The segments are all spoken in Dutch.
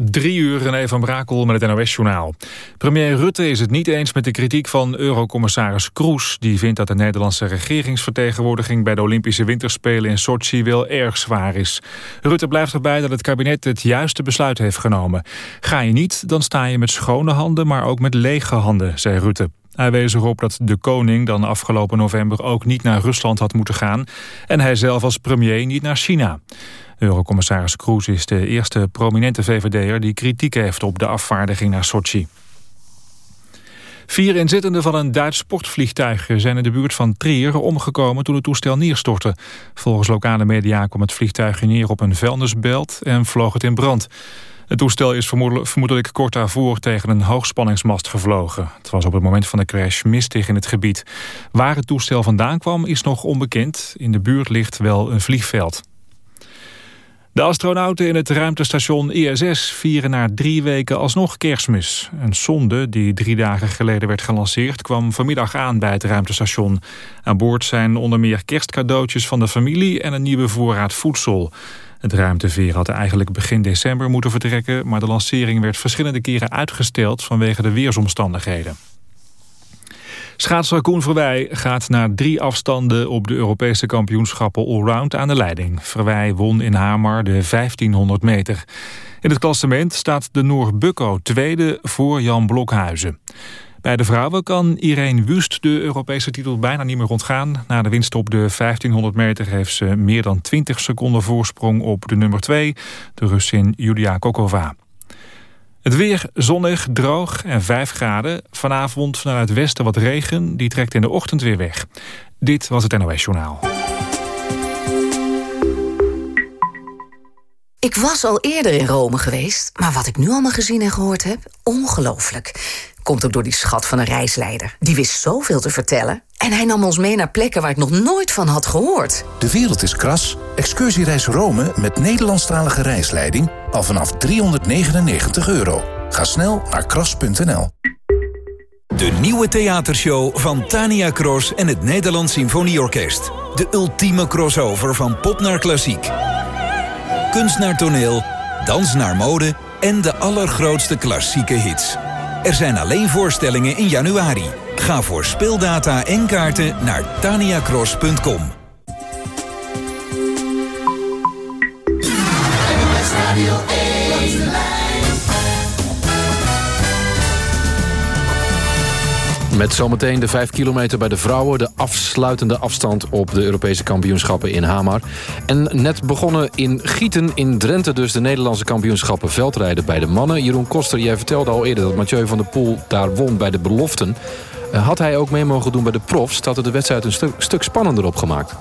Drie uur René van Brakel met het NOS-journaal. Premier Rutte is het niet eens met de kritiek van eurocommissaris Kroes... die vindt dat de Nederlandse regeringsvertegenwoordiging... bij de Olympische Winterspelen in Sochi wel erg zwaar is. Rutte blijft erbij dat het kabinet het juiste besluit heeft genomen. Ga je niet, dan sta je met schone handen, maar ook met lege handen, zei Rutte. Hij wees erop dat de koning dan afgelopen november ook niet naar Rusland had moeten gaan... en hij zelf als premier niet naar China. Eurocommissaris Kroes is de eerste prominente VVD'er... die kritiek heeft op de afvaardiging naar Sochi. Vier inzittenden van een Duits sportvliegtuig zijn in de buurt van Trier omgekomen toen het toestel neerstortte. Volgens lokale media kwam het vliegtuig neer op een vuilnisbelt en vloog het in brand. Het toestel is vermoedelijk kort daarvoor tegen een hoogspanningsmast gevlogen. Het was op het moment van de crash mistig in het gebied. Waar het toestel vandaan kwam is nog onbekend. In de buurt ligt wel een vliegveld. De astronauten in het ruimtestation ISS vieren na drie weken alsnog kerstmis. Een sonde die drie dagen geleden werd gelanceerd kwam vanmiddag aan bij het ruimtestation. Aan boord zijn onder meer kerstcadeautjes van de familie en een nieuwe voorraad voedsel. Het ruimteveer had eigenlijk begin december moeten vertrekken... maar de lancering werd verschillende keren uitgesteld vanwege de weersomstandigheden. Schaatser Koen Verwij gaat na drie afstanden op de Europese kampioenschappen allround aan de leiding. Verwij won in Hamar de 1500 meter. In het klassement staat de Noor Bukko tweede voor Jan Blokhuizen. Bij de vrouwen kan Irene Wust de Europese titel bijna niet meer ontgaan. Na de winst op de 1500 meter heeft ze meer dan 20 seconden voorsprong op de nummer 2, de Russin Julia Kokova. Het weer zonnig, droog en 5 graden. Vanavond vanuit het westen wat regen, die trekt in de ochtend weer weg. Dit was het NOS Journaal. Ik was al eerder in Rome geweest, maar wat ik nu allemaal gezien en gehoord heb, ongelooflijk. Komt ook door die schat van een reisleider. Die wist zoveel te vertellen. En hij nam ons mee naar plekken waar ik nog nooit van had gehoord. De wereld is kras. Excursiereis Rome met Nederlandstalige reisleiding al vanaf 399 euro. Ga snel naar kras.nl. De nieuwe theatershow van Tania Cross en het Nederlands Symfonieorkest. De ultieme crossover van pop naar klassiek. Kunst naar toneel, dans naar mode en de allergrootste klassieke hits. Er zijn alleen voorstellingen in januari. Ga voor speeldata en kaarten naar taniacross.com. Met zometeen de 5 kilometer bij de vrouwen... de afsluitende afstand op de Europese kampioenschappen in Hamar. En net begonnen in Gieten in Drenthe... dus de Nederlandse kampioenschappen veldrijden bij de mannen. Jeroen Koster, jij vertelde al eerder dat Mathieu van der Poel daar won bij de beloften. Eh, had hij ook mee mogen doen bij de profs... had het de wedstrijd een stuk, stuk spannender opgemaakt.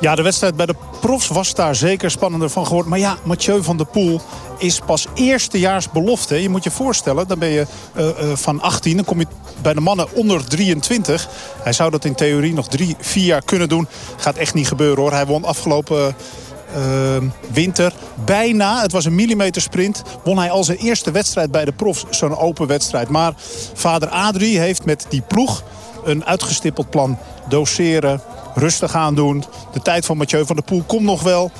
Ja, de wedstrijd bij de profs was daar zeker spannender van geworden. Maar ja, Mathieu van der Poel is pas eerstejaars belofte. Je moet je voorstellen, dan ben je uh, uh, van 18. Dan kom je bij de mannen onder 23. Hij zou dat in theorie nog drie, vier jaar kunnen doen. Gaat echt niet gebeuren hoor. Hij won afgelopen... Uh, winter. Bijna, het was een millimeter sprint, won hij al zijn eerste wedstrijd bij de profs. Zo'n open wedstrijd. Maar vader Adrie heeft met die ploeg een uitgestippeld plan doseren, rustig aan doen. De tijd van Mathieu van der Poel komt nog wel.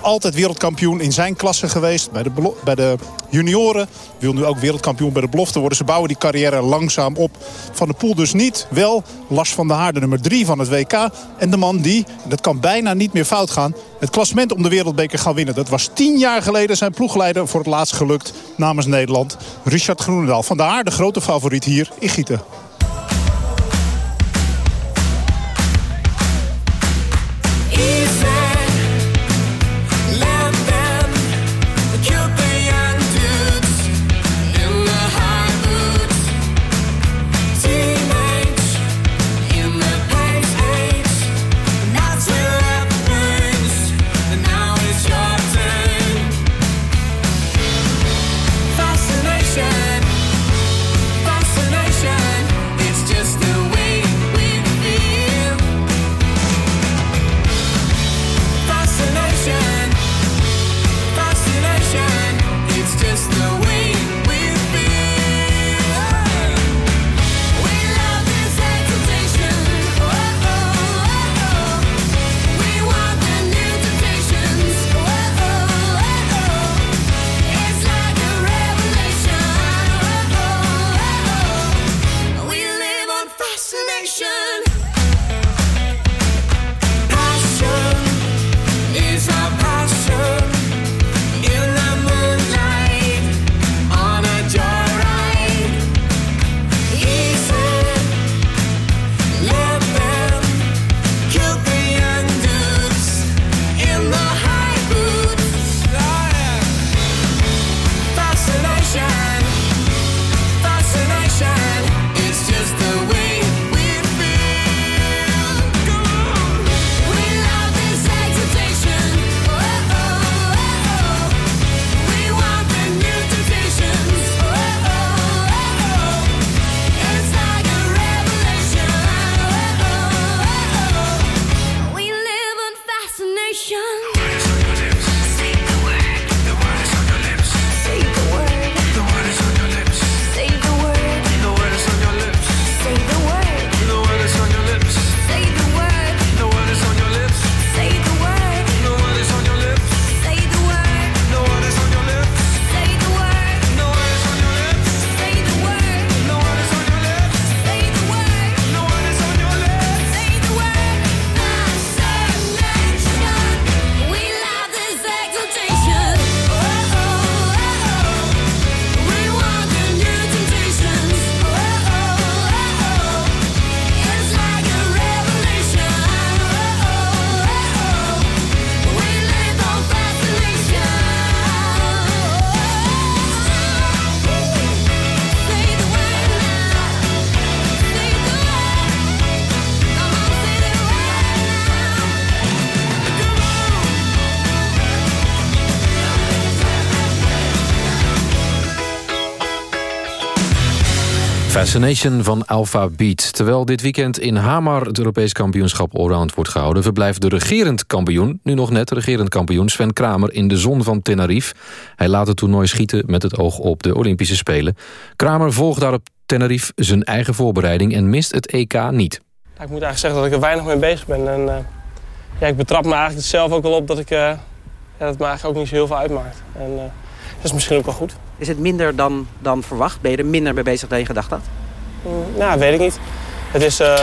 Altijd wereldkampioen in zijn klasse geweest bij de, bij de junioren. Wil nu ook wereldkampioen bij de belofte worden. Ze bouwen die carrière langzaam op. Van der Poel dus niet. Wel Lars van der Haar, de nummer 3 van het WK. En de man die, dat kan bijna niet meer fout gaan... het klassement om de wereldbeker gaan winnen. Dat was tien jaar geleden zijn ploegleider voor het laatst gelukt namens Nederland. Richard Groenendaal. Van der Haar, de grote favoriet hier in Gieten. Fascination van Alpha Beat. Terwijl dit weekend in Hamar het Europees kampioenschap Allround wordt gehouden... verblijft de regerend kampioen, nu nog net regerend kampioen... Sven Kramer in de zon van Tenerife. Hij laat het toernooi schieten met het oog op de Olympische Spelen. Kramer volgt daar op Tenerife zijn eigen voorbereiding... en mist het EK niet. ik moet eigenlijk zeggen dat ik er weinig mee bezig ben. En, uh, ja, ik betrap me eigenlijk zelf ook wel op dat, ik, uh, ja, dat me eigenlijk ook niet zo heel veel uitmaakt. En, uh, dat is misschien ook wel goed. Is het minder dan, dan verwacht? Ben je er minder mee bezig dan je gedacht had? Mm, nou, weet ik niet. Het is uh,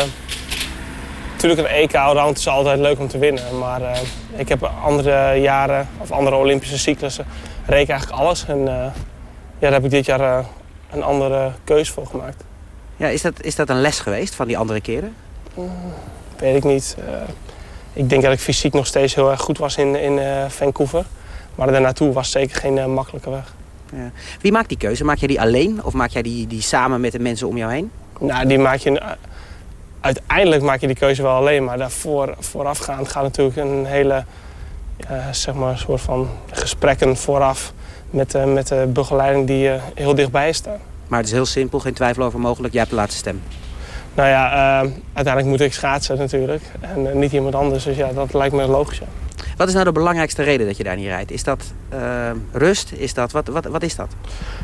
natuurlijk een EK-round is altijd leuk om te winnen. Maar uh, ik heb andere jaren of andere Olympische cyclussen reken eigenlijk alles. En uh, ja, daar heb ik dit jaar een andere keuze voor gemaakt. Ja, is, dat, is dat een les geweest van die andere keren? Mm, weet ik niet. ik denk dat ik fysiek nog steeds heel erg goed was in, in Vancouver. Maar daarnaartoe was zeker geen makkelijke weg. Ja. Wie maakt die keuze? Maak jij die alleen of maak jij die, die samen met de mensen om jou heen? Nou, die maak je... Uiteindelijk maak je die keuze wel alleen. Maar daarvoor, voorafgaand gaat natuurlijk een hele... Uh, zeg maar, soort van gesprekken vooraf... met, uh, met de begeleiding die uh, heel dichtbij staat. Maar het is heel simpel, geen twijfel over mogelijk. Jij hebt de laatste stem. Nou ja, uiteindelijk moet ik schaatsen natuurlijk. En niet iemand anders. Dus ja, dat lijkt me logisch. Ja. Wat is nou de belangrijkste reden dat je daar niet rijdt? Is dat uh, rust? Is dat, wat, wat, wat is dat?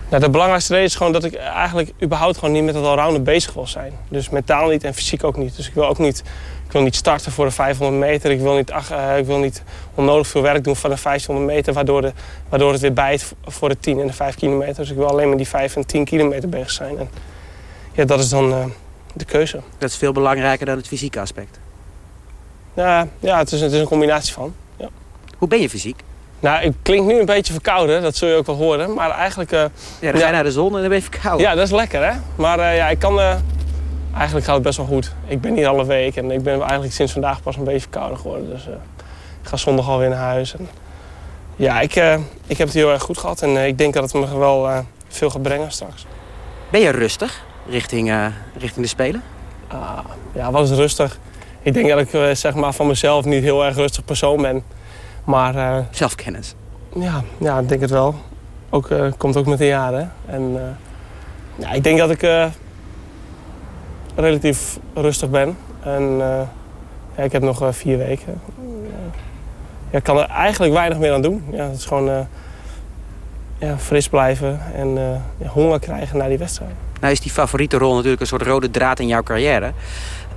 Nou, de belangrijkste reden is gewoon dat ik eigenlijk überhaupt gewoon niet met het allrounder bezig wil zijn. Dus mentaal niet en fysiek ook niet. Dus ik wil ook niet, ik wil niet starten voor de 500 meter. Ik wil niet, ach, uh, ik wil niet onnodig veel werk doen voor de 1500 meter... waardoor, de, waardoor het weer bijt voor de 10 en de 5 kilometer. Dus ik wil alleen maar die 5 en 10 kilometer bezig zijn. En ja, dat is dan uh, de keuze. Dat is veel belangrijker dan het fysieke aspect? Ja, ja het, is, het is een combinatie van. Hoe ben je fysiek? Nou, ik klink nu een beetje verkouden, dat zul je ook wel horen. Maar eigenlijk... Uh, ja, dan ga je naar de zon en dan ben je verkouden. Ja, dat is lekker, hè? Maar uh, ja, ik kan... Uh, eigenlijk gaat het best wel goed. Ik ben hier alle week en ik ben eigenlijk sinds vandaag pas een beetje verkouden geworden. Dus ik ga zondag alweer naar huis. En, ja, ik, ik heb het heel erg goed gehad en ik denk dat het me wel veel gaat brengen straks. Ben je rustig richting, richting de Spelen? Ah, ja, wat is rustig? Ik denk dat ik zeg maar, van mezelf niet heel erg rustig persoon ben. Maar, uh, Zelfkennis? Ja, ja, ik denk het wel. Ook, uh, komt ook met de jaren. En uh, ja, ik denk dat ik relatief rustig ben. En ja, ik heb nog vier weken. ja, ik kan er eigenlijk weinig meer aan doen. Ja, het is gewoon ja, fris blijven en ja, honger krijgen naar die wedstrijd. Nou is die favoriete rol natuurlijk een soort rode draad in jouw carrière.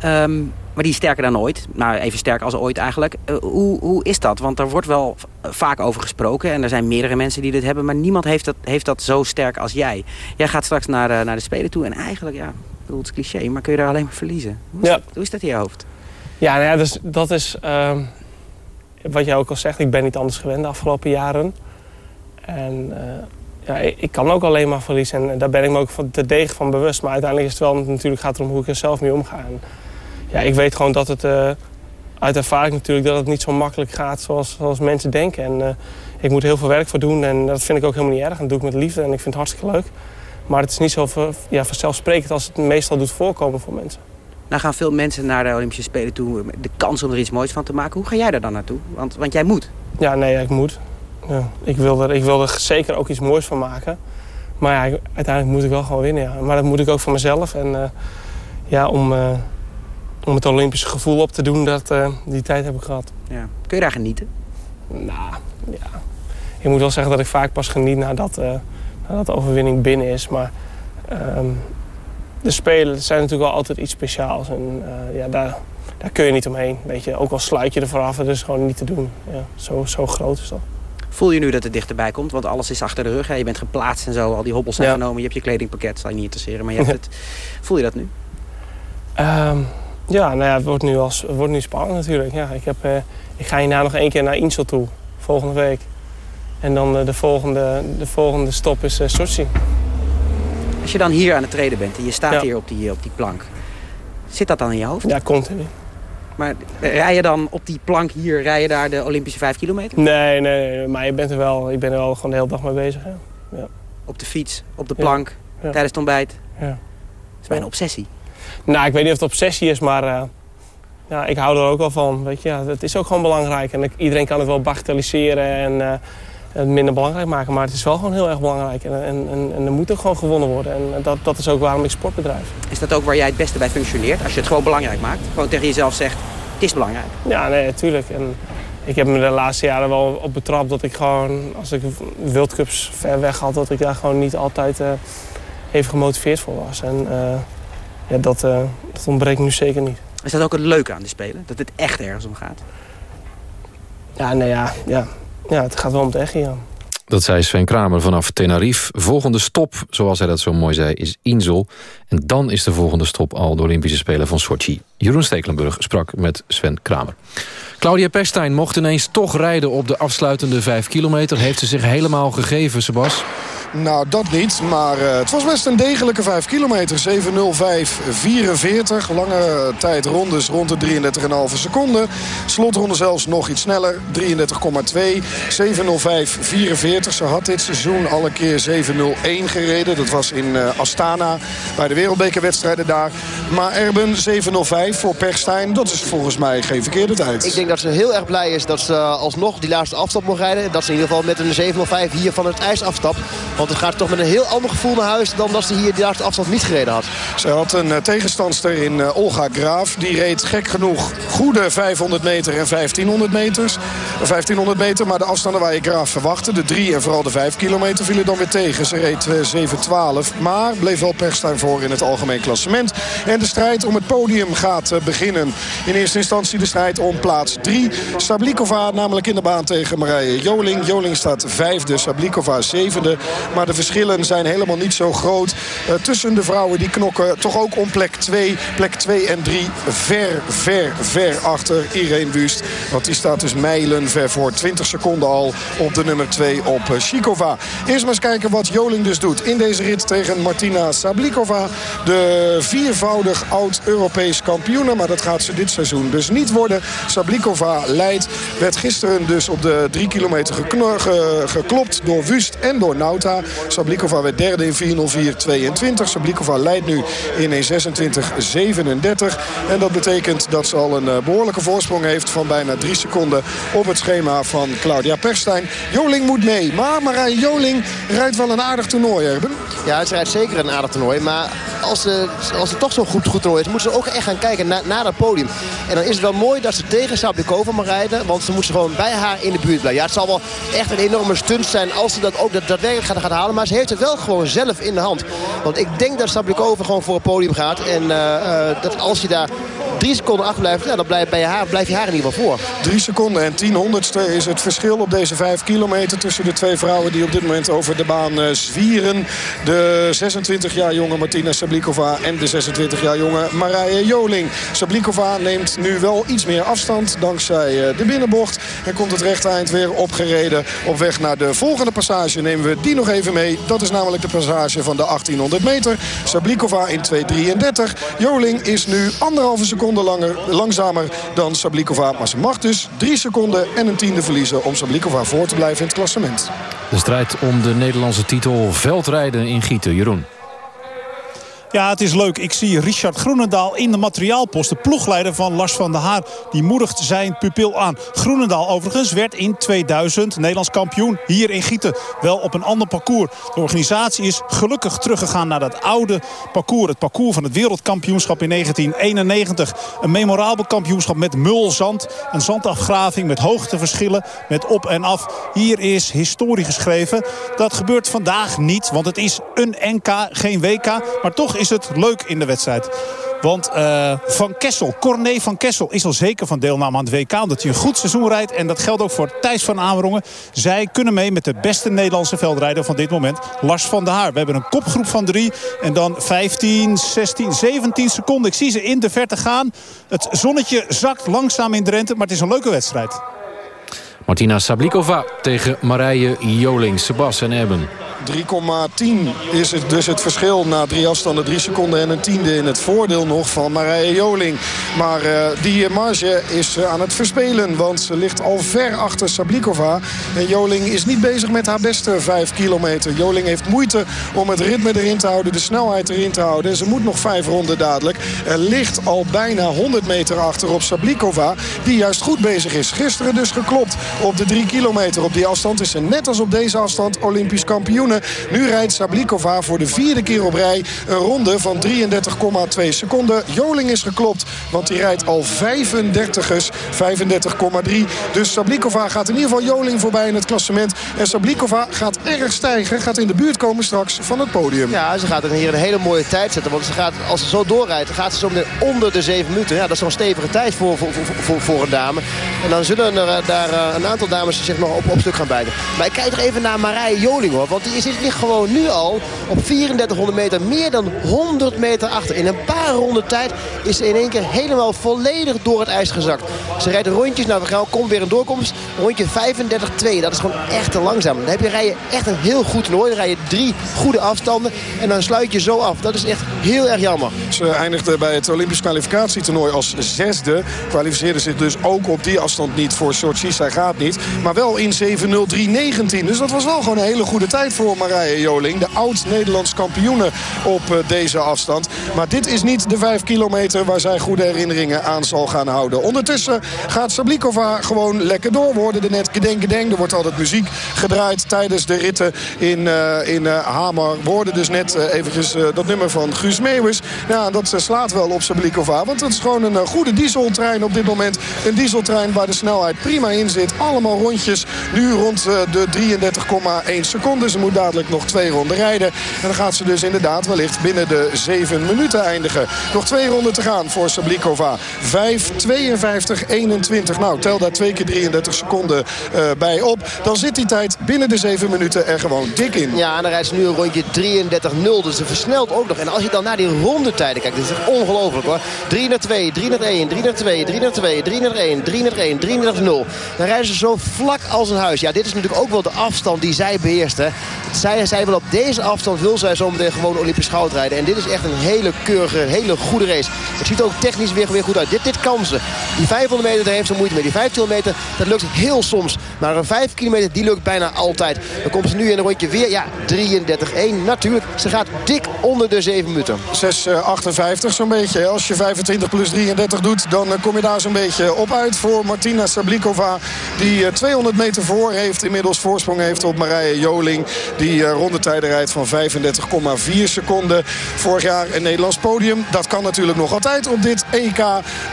Um, maar die is sterker dan ooit. Nou, even sterker als ooit eigenlijk. Uh, hoe, hoe is dat? Want er wordt wel vaak over gesproken. En er zijn meerdere mensen die dit hebben. Maar niemand heeft dat, heeft dat zo sterk als jij. Jij gaat straks naar, uh, naar de Spelen toe. En eigenlijk, ja, bedoel, het is cliché. Maar kun je daar alleen maar verliezen. Hoe is, ja. dat, hoe is dat in je hoofd? Ja, nou ja dus, dat is... Uh, wat jij ook al zegt. Ik ben niet anders gewend de afgelopen jaren. En ja, ik kan ook alleen maar verliezen. En daar ben ik me ook te degen van bewust. Maar uiteindelijk is het wel natuurlijk gaat het om hoe ik er zelf mee omga. En ja, ik weet gewoon dat het uh, uit ervaring natuurlijk dat het niet zo makkelijk gaat zoals, zoals mensen denken. En uh, ik moet heel veel werk voor doen en dat vind ik ook helemaal niet erg. En dat doe ik met liefde en ik vind het hartstikke leuk. Maar het is niet zo ver, ja, vanzelfsprekend als het meestal doet voorkomen voor mensen. Nou gaan veel mensen naar de Olympische Spelen toe. De kans om er iets moois van te maken. Hoe ga jij daar dan naartoe? Want, want jij moet. Ja, nee, ik moet. Ja, ik, wil er, ik wil er zeker ook iets moois van maken. Maar ja, uiteindelijk moet ik wel gewoon winnen. Ja. Maar dat moet ik ook voor mezelf. En uh, ja, om, om het Olympische gevoel op te doen, dat, uh, die tijd heb ik gehad. Ja. Kun je daar genieten? Nou, ja. Ik moet wel zeggen dat ik vaak pas geniet nadat, nadat de overwinning binnen is. Maar um, de Spelen zijn natuurlijk wel altijd iets speciaals. En ja, daar, daar kun je niet omheen. Weet je. Ook al sluit je er vooraf, dat is gewoon niet te doen. Ja, zo, zo groot is dat. Voel je nu dat het dichterbij komt? Want alles is achter de rug. Hè? Je bent geplaatst en zo. Al die hobbels zijn Ja. genomen. Je hebt je kledingpakket. Zal je niet interesseren. Maar je hebt het. Voel je dat nu? Ehm, ja, nou ja, het wordt nu, als, het wordt nu spannend natuurlijk. Ja, ik, heb, eh, ik ga hierna nog één keer naar Insel toe, volgende week. En dan eh, de, volgende, de volgende stop is uh, Sochi. Als je dan hier aan het treden bent en je staat Ja. hier op die, op die plank. Zit dat dan in je hoofd? Ja, continu. Maar rij je dan op die plank hier, rij je daar de Olympische 5 kilometer? Nee, nee, nee, maar je bent er wel, ik ben er wel gewoon de hele dag mee bezig. Ja. Op de fiets, op de plank, tijdens het ontbijt? Ja. Het is een obsessie. Nou, ik weet niet of het obsessie is, maar eh, ja, ik hou er ook wel van. Weet je, ja, het is ook gewoon belangrijk. En ik- iedereen kan het wel bagatelliseren. En, eh, het minder belangrijk maken. Maar het is wel gewoon heel erg belangrijk. En, en, en, en er moet ook gewoon gewonnen worden. En dat, dat is ook waarom ik sport bedrijf. Is dat ook waar jij het beste bij functioneert? Als je het gewoon belangrijk maakt? Gewoon tegen jezelf zegt, het is belangrijk. Ja, nee, natuurlijk. En ik heb me de laatste jaren wel op betrapt dat ik gewoon... als ik wildcups ver weg had, dat ik daar gewoon niet altijd uh, even gemotiveerd voor was. En ja, dat, uh, dat ontbreekt nu zeker niet. Is dat ook het leuke aan de Spelen? Dat het echt ergens om gaat? Ja, nee, ja, ja. ja het gaat wel om het echt, ja. Dat zei Sven Kramer vanaf Tenerife. Volgende stop, zoals hij dat zo mooi zei, is Insel. En dan is de volgende stop al de Olympische Spelen van Sochi. Jeroen Stekelenburg sprak met Sven Kramer. Claudia Pestijn mocht ineens toch rijden op de afsluitende 5 kilometer. Heeft ze zich helemaal gegeven, Sebas? Nou, dat niet. Maar uh, het was best een degelijke 5 kilometer. 7.05.44. Lange tijd rondes rond de 33,5 seconden. Slotronde zelfs nog iets sneller. 33,2. 7.05.44. Ze had dit seizoen al een keer 7.01 gereden. Dat was in uh, Astana bij de wereldbekerwedstrijden daar. Maar Erben 7.05 voor Perstijn. Dat is volgens mij geen verkeerde tijd. Ik denk dat ze heel erg blij is dat ze alsnog die laatste afstap mocht rijden. Dat ze in ieder geval met een 7.05 hier van het ijs afstap. Want het gaat toch met een heel ander gevoel naar huis... dan dat ze hier de laatste afstand niet gereden had. Ze had een uh, tegenstandster in uh, Olga Graaf. Die reed gek genoeg goede 500 meter en 1500 meters. 1500 meter, maar de afstanden waar je Graaf verwachtte... de 3 en vooral de 5 kilometer vielen dan weer tegen. Ze reed uh, 7-12, maar bleef wel Perstijn voor in het algemeen klassement. En de strijd om het podium gaat beginnen. In eerste instantie de strijd om plaats 3. Sablikova namelijk in de baan tegen Marije Joling. Joling staat vijfde, Sablikova zevende. Maar de verschillen zijn helemaal niet zo groot. Uh, tussen de vrouwen die knokken toch ook om plek 2. Plek 2 en 3 ver, ver, ver achter Irene Wust. Want die staat dus mijlen ver voor. 20 seconden al op de nummer 2 op uh, Shikova. Eerst maar eens kijken wat Joling dus doet in deze rit tegen Martina Sablikova. De viervoudig oud-Europees kampioene. Maar dat gaat ze dit seizoen dus niet worden. Sablikova leidt. Werd gisteren dus op de 3 kilometer ge geklopt door Wust en door Nauta. Sablikova werd derde in 4.04.22. Sablikova leidt nu in 1.26.37. En dat betekent dat ze al een behoorlijke voorsprong heeft van bijna drie seconden op het schema van Claudia Perstijn. Joling moet mee. Maar Marije Joling rijdt wel een aardig toernooi, Erben. Ja, ze rijdt zeker een aardig toernooi. Maar als, ze, als het toch zo'n goed, goed toernooi is, moeten ze ook echt gaan kijken naar, naar dat podium. En dan is het wel mooi dat ze tegen Sablikova mag rijden. Want ze moeten gewoon bij haar in de buurt blijven. Ja, het zal wel echt een enorme stunt zijn als ze dat ook daadwerkelijk gaat, halen. Maar ze heeft het wel gewoon zelf in de hand. Want ik denk dat Sablikova gewoon voor het podium gaat. En uh, uh, dat als je daar drie seconden achter blijft, ja, dan blijf, je haar, blijf je haar in ieder geval voor. Drie seconden en tien honderdste is het verschil op deze vijf kilometer... tussen de twee vrouwen die op dit moment over de baan uh, zwieren. De 26 jaar jonge Martina Sablikova en de 26 jaar jonge Marije Joling. Sablikova neemt nu wel iets meer afstand dankzij de binnenbocht. En komt het rechte eind weer opgereden. Op weg naar de volgende passage nemen we die nog even mee. Dat is namelijk de passage van de 1800 meter. Sablikova in 2.33. Joling is nu anderhalve seconde langer, langzamer dan Sablikova. Maar ze mag dus drie seconden en een tiende verliezen... om Sablikova voor te blijven in het klassement. De strijd om de Nederlandse titel veldrijden in Gieten. Jeroen. Ja, het is leuk. Ik zie Richard Groenendaal in de materiaalpost. De ploegleider van Lars van der Haar. Die moedigt zijn pupil aan. Groenendaal overigens werd in 2000 Nederlands kampioen hier in Gieten. Wel op een ander parcours. De organisatie is gelukkig teruggegaan naar dat oude parcours. Het parcours van het wereldkampioenschap in 1991. Een memorabel kampioenschap met mulzand. Een zandafgraving met hoogteverschillen. Met op en af. Hier is historie geschreven. Dat gebeurt vandaag niet. Want het is een NK, geen WK. Maar toch is het leuk in de wedstrijd. Want uh, Van Kessel, Corné van Kessel is al zeker van deelname aan het WK. Omdat hij een goed seizoen rijdt. En dat geldt ook voor Thijs van Amerongen. Zij kunnen mee met de beste Nederlandse veldrijder van dit moment. Lars van der Haar. We hebben een kopgroep van drie. En dan 15, 16, 17 seconden. Ik zie ze in de verte gaan. Het zonnetje zakt langzaam in Drenthe. Maar het is een leuke wedstrijd. Martina Sablikova tegen Marije Joling. Sebas en Erben. 3,10 is het dus het verschil na drie afstanden. Drie seconden en een tiende in het voordeel nog van Marije Joling. Maar uh, die marge is uh, aan het verspelen. Want ze ligt al ver achter Sablikova. En Joling is niet bezig met haar beste 5 kilometer. Joling heeft moeite om het ritme erin te houden. De snelheid erin te houden. En ze moet nog vijf ronden dadelijk. Er ligt al bijna 100 meter achter op Sablikova. Die juist goed bezig is. Gisteren dus geklopt op de 3 kilometer. Op die afstand is ze net als op deze afstand Olympisch kampioene. Nu rijdt Sablikova voor de vierde keer op rij een ronde van 33,2 seconden. Joling is geklopt, want die rijdt al 35ers, 35,3. Dus Sablikova gaat in ieder geval Joling voorbij in het klassement. En Sablikova gaat erg stijgen, gaat in de buurt komen straks van het podium. Ja, ze gaat hier een hele mooie tijd zetten. Want ze gaat, als ze zo doorrijdt, gaat ze zo onder de 7 minuten. Ja, dat is zo'n stevige tijd voor, voor, voor, voor, een dame. En dan zullen er eh, daar eh, een aantal dames zich nog op, op stuk gaan bijten. Maar ik kijk nog even naar Marije Joling hoor. Want die is, ligt gewoon nu al op 3400 meter. Meer dan 100 meter achter. In een paar ronden tijd is ze in één keer helemaal volledig door het ijs gezakt. Ze rijdt rondjes. Nou, we gaan, komt weer een doorkomst. Rondje 35-2. Dat is gewoon echt te langzaam. Dan heb je, rij je echt een heel goed toernooi. Dan rij je drie goede afstanden. En dan sluit je zo af. Dat is echt heel erg jammer. Ze eindigde bij het Olympisch kwalificatietoernooi als zesde. Kwalificeerde zich dus ook op die afstand niet voor Sochi. Zij gaat niet. Maar wel in 7.03.19. Dus dat was wel gewoon een hele goede tijd voor Marije Joling. De oud-Nederlands kampioene op eh, deze afstand. Maar dit is niet de 5 kilometer waar zij goede herinneringen aan zal gaan houden. Ondertussen gaat Sablikova gewoon lekker door. We hoorden er net gedenk gedenk. Er wordt altijd muziek gedraaid tijdens de ritten in, uh, in uh, Hamer. We hoorden dus net uh, dat nummer van Guus Meeuwis. Ja, dat slaat wel op Sablikova. Want het is gewoon een goede dieseltrein op dit moment. Een dieseltrein waar de snelheid prima in zit. Allemaal rondjes. Nu rond de 33,1 seconden. Ze moet dadelijk nog twee ronden rijden. En dan gaat ze dus inderdaad wellicht binnen de 7 minuten eindigen. Nog twee ronden te gaan voor Sablikova. 5, 52, 21. Nou, tel daar twee keer 33 seconden uh, bij op. Dan zit die tijd binnen de 7 minuten er gewoon dik in. Ja, en dan rijdt ze nu een rondje 33-0. Dus ze versnelt ook nog. En als je dan naar die rondetijden kijkt, dat is ongelooflijk hoor. 3 naar 2, 3 naar 1, 3 naar 2, 3 naar 2, 3 naar 1, 3 naar 1, 3 naar 0. Dan rijden zo vlak als een huis. Ja, dit is natuurlijk ook wel de afstand die zij beheerst. Hè. Zij, zij wil op deze afstand wil zij zometeen gewoon Olympisch goud rijden. En dit is echt een hele keurige, hele goede race. Het ziet ook technisch weer, weer goed uit. Dit, dit kan ze. Die 500 meter, daar heeft ze moeite mee. Die 5 kilometer, dat lukt heel soms. Maar een 5 kilometer, die lukt bijna altijd. Dan komt ze nu in een rondje weer, ja, 33-1. Natuurlijk, ze gaat dik onder de 7 minuten. 6,58 zo'n beetje. Als je 25 plus 33 doet, dan kom je daar zo'n beetje op uit voor Martina Sablikova. Die 200 meter voor heeft, inmiddels voorsprong heeft op Marije Joling. Die rondetijden rijdt van 35,4 seconden. Vorig jaar een Nederlands podium. Dat kan natuurlijk nog altijd op dit EK.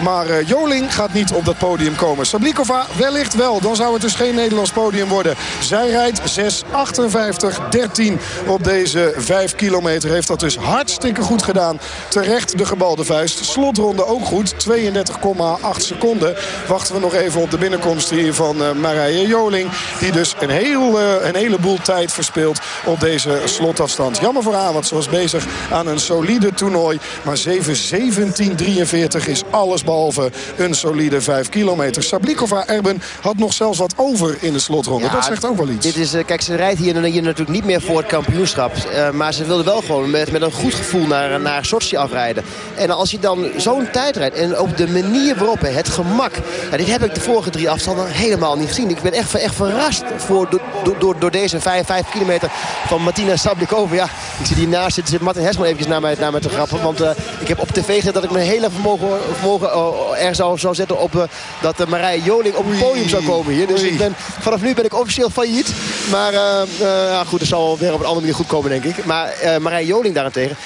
Maar uh, Joling gaat niet op dat podium komen. Sablikova wellicht wel. Dan zou het dus geen Nederlands podium worden. Zij rijdt 6,58-13 op deze 5 kilometer. Heeft dat dus hartstikke goed gedaan. Terecht de gebalde vuist. Slotronde ook goed. 32,8 seconden. Wachten we nog even op de binnenkomst hier van uh, Marije Joling. Die dus een, heel, uh, een heleboel tijd verspeelt op deze slotafstand. Jammer voor haar, want ze was bezig aan een solide toernooi. Maar 7-17-43 is alles behalve een solide 5 kilometer. Sablikova Erben had nog zelfs wat over in de slotronde. Ja, dat zegt ook wel iets. Dit is, kijk, ze rijdt hier, hier natuurlijk niet meer voor het kampioenschap. Uh, maar ze wilde wel gewoon met, met een goed gevoel naar, naar Sochi afrijden. En als je dan zo'n tijd rijdt en op de manier waarop, het gemak. Dit heb ik de vorige drie afstanden helemaal niet gezien. Ik ben echt, echt verrast voor, door, door, door deze 5, 5 kilometer van Martina Sablikova. Ja, ik zie die naast zitten, zit Martin Hesman eventjes naar mij, naar mij te grappen. Want uh, ik heb op tv gezet dat ik mijn hele vermogen, vermogen uh, er zou, zou zetten op uh, dat Marije Joling op het podium zou komen hier. Dus ik ben, vanaf nu ben ik officieel failliet. Maar ja, goed, het zal weer op een andere manier goed komen, denk ik. Maar Marije Joling daarentegen,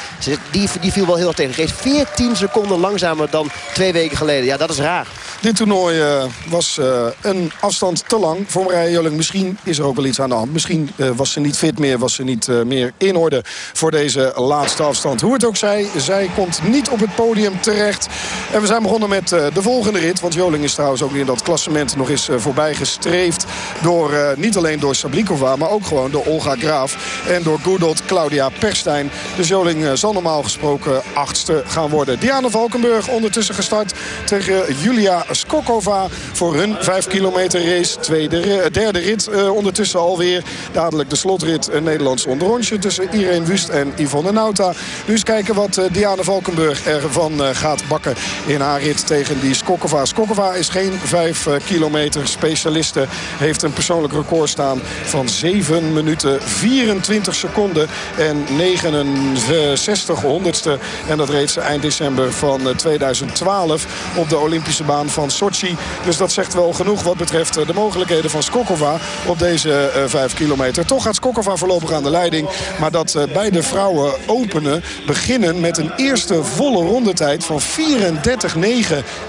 die, die viel wel heel erg tegen. Reed 14 seconden langzamer dan twee weken geleden. Ja, dat is raar. Dit toernooi was een afstand te lang voor Marije Joling. Misschien is er ook wel iets aan de hand. Misschien was ze niet fit meer, was ze niet meer in orde voor deze laatste afstand. Hoe het ook zij, zij komt niet op het podium terecht. En we zijn begonnen met de volgende rit. Want Joling is trouwens ook in dat klassement nog eens voorbij gestreefd. Door, niet alleen door Sablikova, maar ook gewoon door Olga Graaf. En door Goodot Claudia Perstijn. Dus Joling zal normaal gesproken achtste gaan worden. Diana Valkenburg ondertussen gestart tegen Julia Skokova voor hun 5 kilometer race. Tweede, derde rit ondertussen alweer. Dadelijk de slotrit een Nederlands onderrondje tussen Irene Wust en Yvonne Nauta. Nu eens kijken wat Diana Valkenburg ervan gaat bakken in haar rit tegen die Skokova. Skokova is geen 5 kilometer specialiste. Heeft een persoonlijk record staan van 7 minuten 24 seconden en 69 honderdste. En dat reed ze eind december van 2012 op de Olympische baan van Sochi. Dus dat zegt wel genoeg wat betreft de mogelijkheden van Skokova op deze 5 kilometer. Toch gaat Skokova voorlopig aan de leiding. Maar dat beide vrouwen openen beginnen met een eerste volle rondetijd van 34-9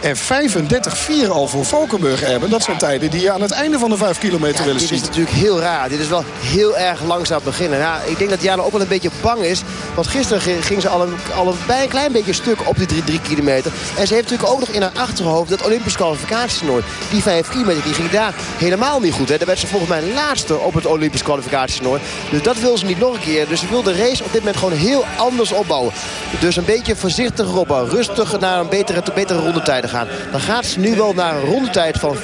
en 35-4 al voor Valkenburg hebben. Dat zijn tijden die je aan het einde van de 5 kilometer willen zien. Dit is natuurlijk heel raar. Dit is wel heel erg langzaam beginnen. Ja, ik denk dat Jana ook wel een beetje bang is. Want gisteren ging ze al een, al een, bij een klein beetje stuk op die 3 kilometer. En ze heeft natuurlijk ook nog in haar achterhoofd dat Olympisch kwalificatietoernooi. Die 5 kilometer die ging daar helemaal niet goed. Hè. Daar werd ze volgens mij laatste op het Olympisch kwalificatietoernooi. Dus dat wil ze niet nog een keer. Dus ze wil de race op dit moment gewoon heel anders opbouwen. Dus een beetje voorzichtiger opbouwen. Rustig naar een betere, betere rondetijden gaan. Dan gaat ze nu wel naar een rondetijd van 34-8.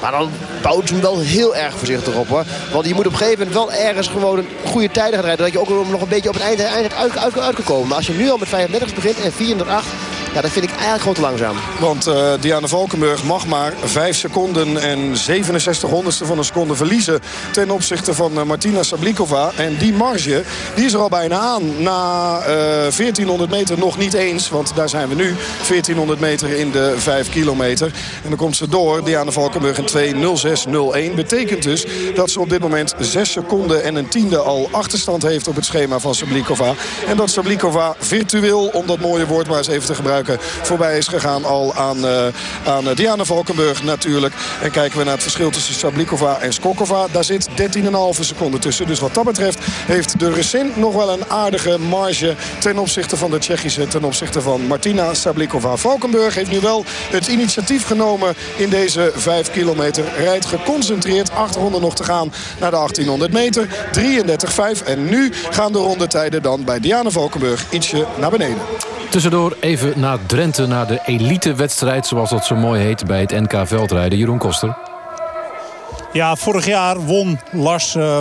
Maar dan bouwt ze hem wel heel erg voorzichtig op hoor. Want je moet op een gegeven moment wel ergens gewoon een goede tijden gaan rijden. Dat je ook nog een beetje op het einde, einde uit, uit, kan komen. Maar als je nu al met 35 begint en 34 ja, dat vind ik eigenlijk gewoon te langzaam. Want uh, Diana Valkenburg mag maar 5 seconden en 67 honderdste van een seconde verliezen... ten opzichte van uh, Martina Sablikova. En die marge die is er al bijna aan. Na uh, eh, 1400 meter nog niet eens, want daar zijn we nu. 1400 meter in de 5 kilometer. En dan komt ze door, Diana Valkenburg in 2.06.01. Betekent dus dat ze op dit moment 6 seconden en een tiende al achterstand heeft op het schema van Sablikova. En dat Sablikova virtueel, om dat mooie woord maar eens even te gebruiken voorbij is gegaan al aan, uh, aan Diana Valkenburg natuurlijk. En kijken we naar het verschil tussen Sablikova en Skokova. Daar zit 13,5 seconden tussen. Dus wat dat betreft heeft de Russin nog wel een aardige marge ten opzichte van de Tsjechische. Ten opzichte van Martina Sablikova. Valkenburg heeft nu wel het initiatief genomen in deze 5 kilometer. Rijdt geconcentreerd. 800 nog te gaan naar de 1800 meter. 33,5. En nu gaan de rondetijden dan bij Diana Valkenburg ietsje naar beneden. Tussendoor even naar Drenthe, naar de elitewedstrijd... zoals dat zo mooi heet bij het NK Veldrijden. Jeroen Koster. Ja, vorig jaar won Lars uh,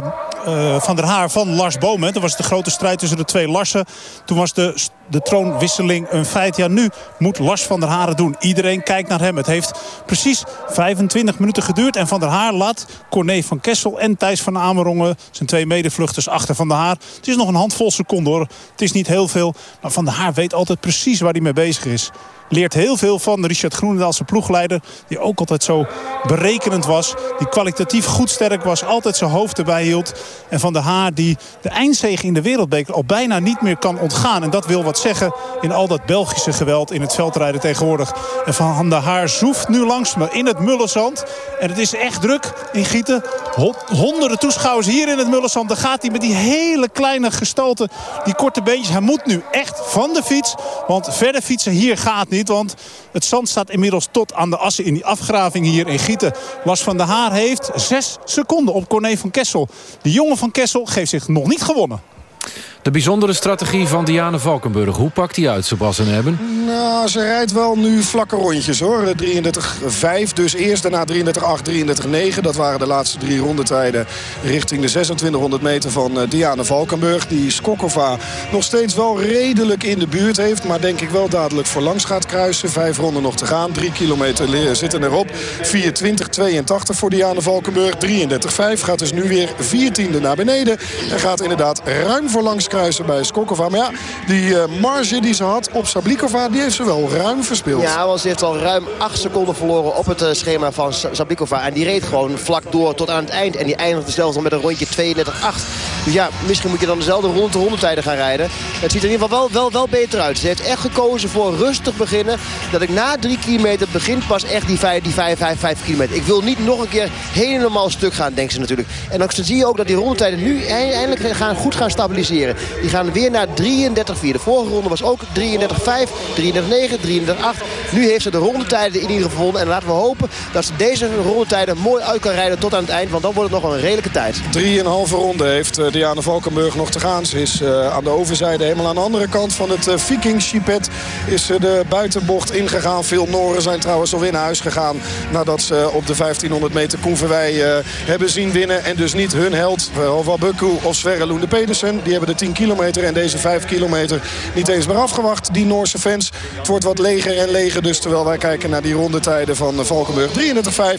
uh, van der Haar van Lars Bomen. Dat was de grote strijd tussen de twee Larsen. Toen was de, de troonwisseling een feit. Ja, nu moet Lars van der Haar doen. Iedereen kijkt naar hem. Het heeft precies 25 minuten geduurd. En van der Haar laat Corné van Kessel en Thijs van Amerongen... zijn twee medevluchters achter van der Haar. Het is nog een handvol seconden hoor. Het is niet heel veel. Maar van der Haar weet altijd precies waar hij mee bezig is leert heel veel van Richard Groenendaal, zijn ploegleider. Die ook altijd zo berekenend was. Die kwalitatief goed sterk was. Altijd zijn hoofd erbij hield. En Van der Haar die de eindzege in de wereldbeker al bijna niet meer kan ontgaan. En dat wil wat zeggen in al dat Belgische geweld in het veldrijden tegenwoordig. En Van der Haar zoeft nu langs me in het Mullenzand. En het is echt druk in Gieten. Honderden toeschouwers hier in het Mullenzand. Dan gaat hij met die hele kleine gestalte, die korte beentjes. Hij moet nu echt van de fiets. Want verder fietsen hier gaat niet. Want het zand staat inmiddels tot aan de assen in die afgraving hier in Gieten. Las van der Haar heeft zes seconden op Corné van Kessel. De jongen van Kessel geeft zich nog niet gewonnen. De bijzondere strategie van Diane Valkenburg. Hoe pakt die uit, Sebastian Hebben? Nou, ze rijdt wel nu vlakke rondjes hoor. 33-5, dus eerst daarna 33-8, 33-9. Dat waren de laatste drie rondetijden richting de 2600 meter van uh, Diane Valkenburg. Die Skokova nog steeds wel redelijk in de buurt heeft. Maar denk ik wel dadelijk voor langs gaat kruisen. Vijf ronden nog te gaan. Drie kilometer zitten erop. 4.20-82 voor Diane Valkenburg. 33-5 gaat dus nu weer 14e naar beneden. En gaat inderdaad ruim voor langs kruisen bij Skokova. Maar ja, die uh, marge die ze had op Sablikova, die heeft ze wel ruim verspeeld. Ja, want ze heeft al ruim 8 seconden verloren op het uh, schema van Sablikova. En die reed gewoon vlak door tot aan het eind. En die eindigde zelfs nog met een rondje 32-8. Dus ja, misschien moet je dan dezelfde ronde rondetijden gaan rijden. Het ziet er in ieder geval wel, wel, wel beter uit. Ze heeft echt gekozen voor rustig beginnen. Dat ik na 3 kilometer begint pas echt die 5, die 5, 5, 5 kilometer. Ik wil niet nog een keer helemaal stuk gaan, denkt ze natuurlijk. En dan zie je ook dat die rondetijden nu eindelijk gaan, goed gaan stabiliseren. Die gaan weer naar 33-4. De vorige ronde was ook 33-5, 33-9, 33-8. Nu heeft ze de rondetijden in ieder geval. En laten we hopen dat ze deze rondetijden mooi uit kan rijden tot aan het eind. Want dan wordt het nog een redelijke tijd. 3,5 ronde heeft eh, Diana Valkenburg nog te gaan. Ze is aan de overzijde, helemaal aan de andere kant van het Viking Chipet... is de buitenbocht ingegaan. Veel Noren zijn trouwens al in huis gegaan... nadat ze op de 1500 meter Koenverwij hebben zien winnen. En dus niet hun held, Wabuku of Sverre Loende Pedersen. Die hebben de 10 kilometer en deze 5 kilometer niet eens meer afgewacht. Die Noorse fans. Het wordt wat leger en leger dus terwijl wij kijken naar die rondetijden van Valkenburg.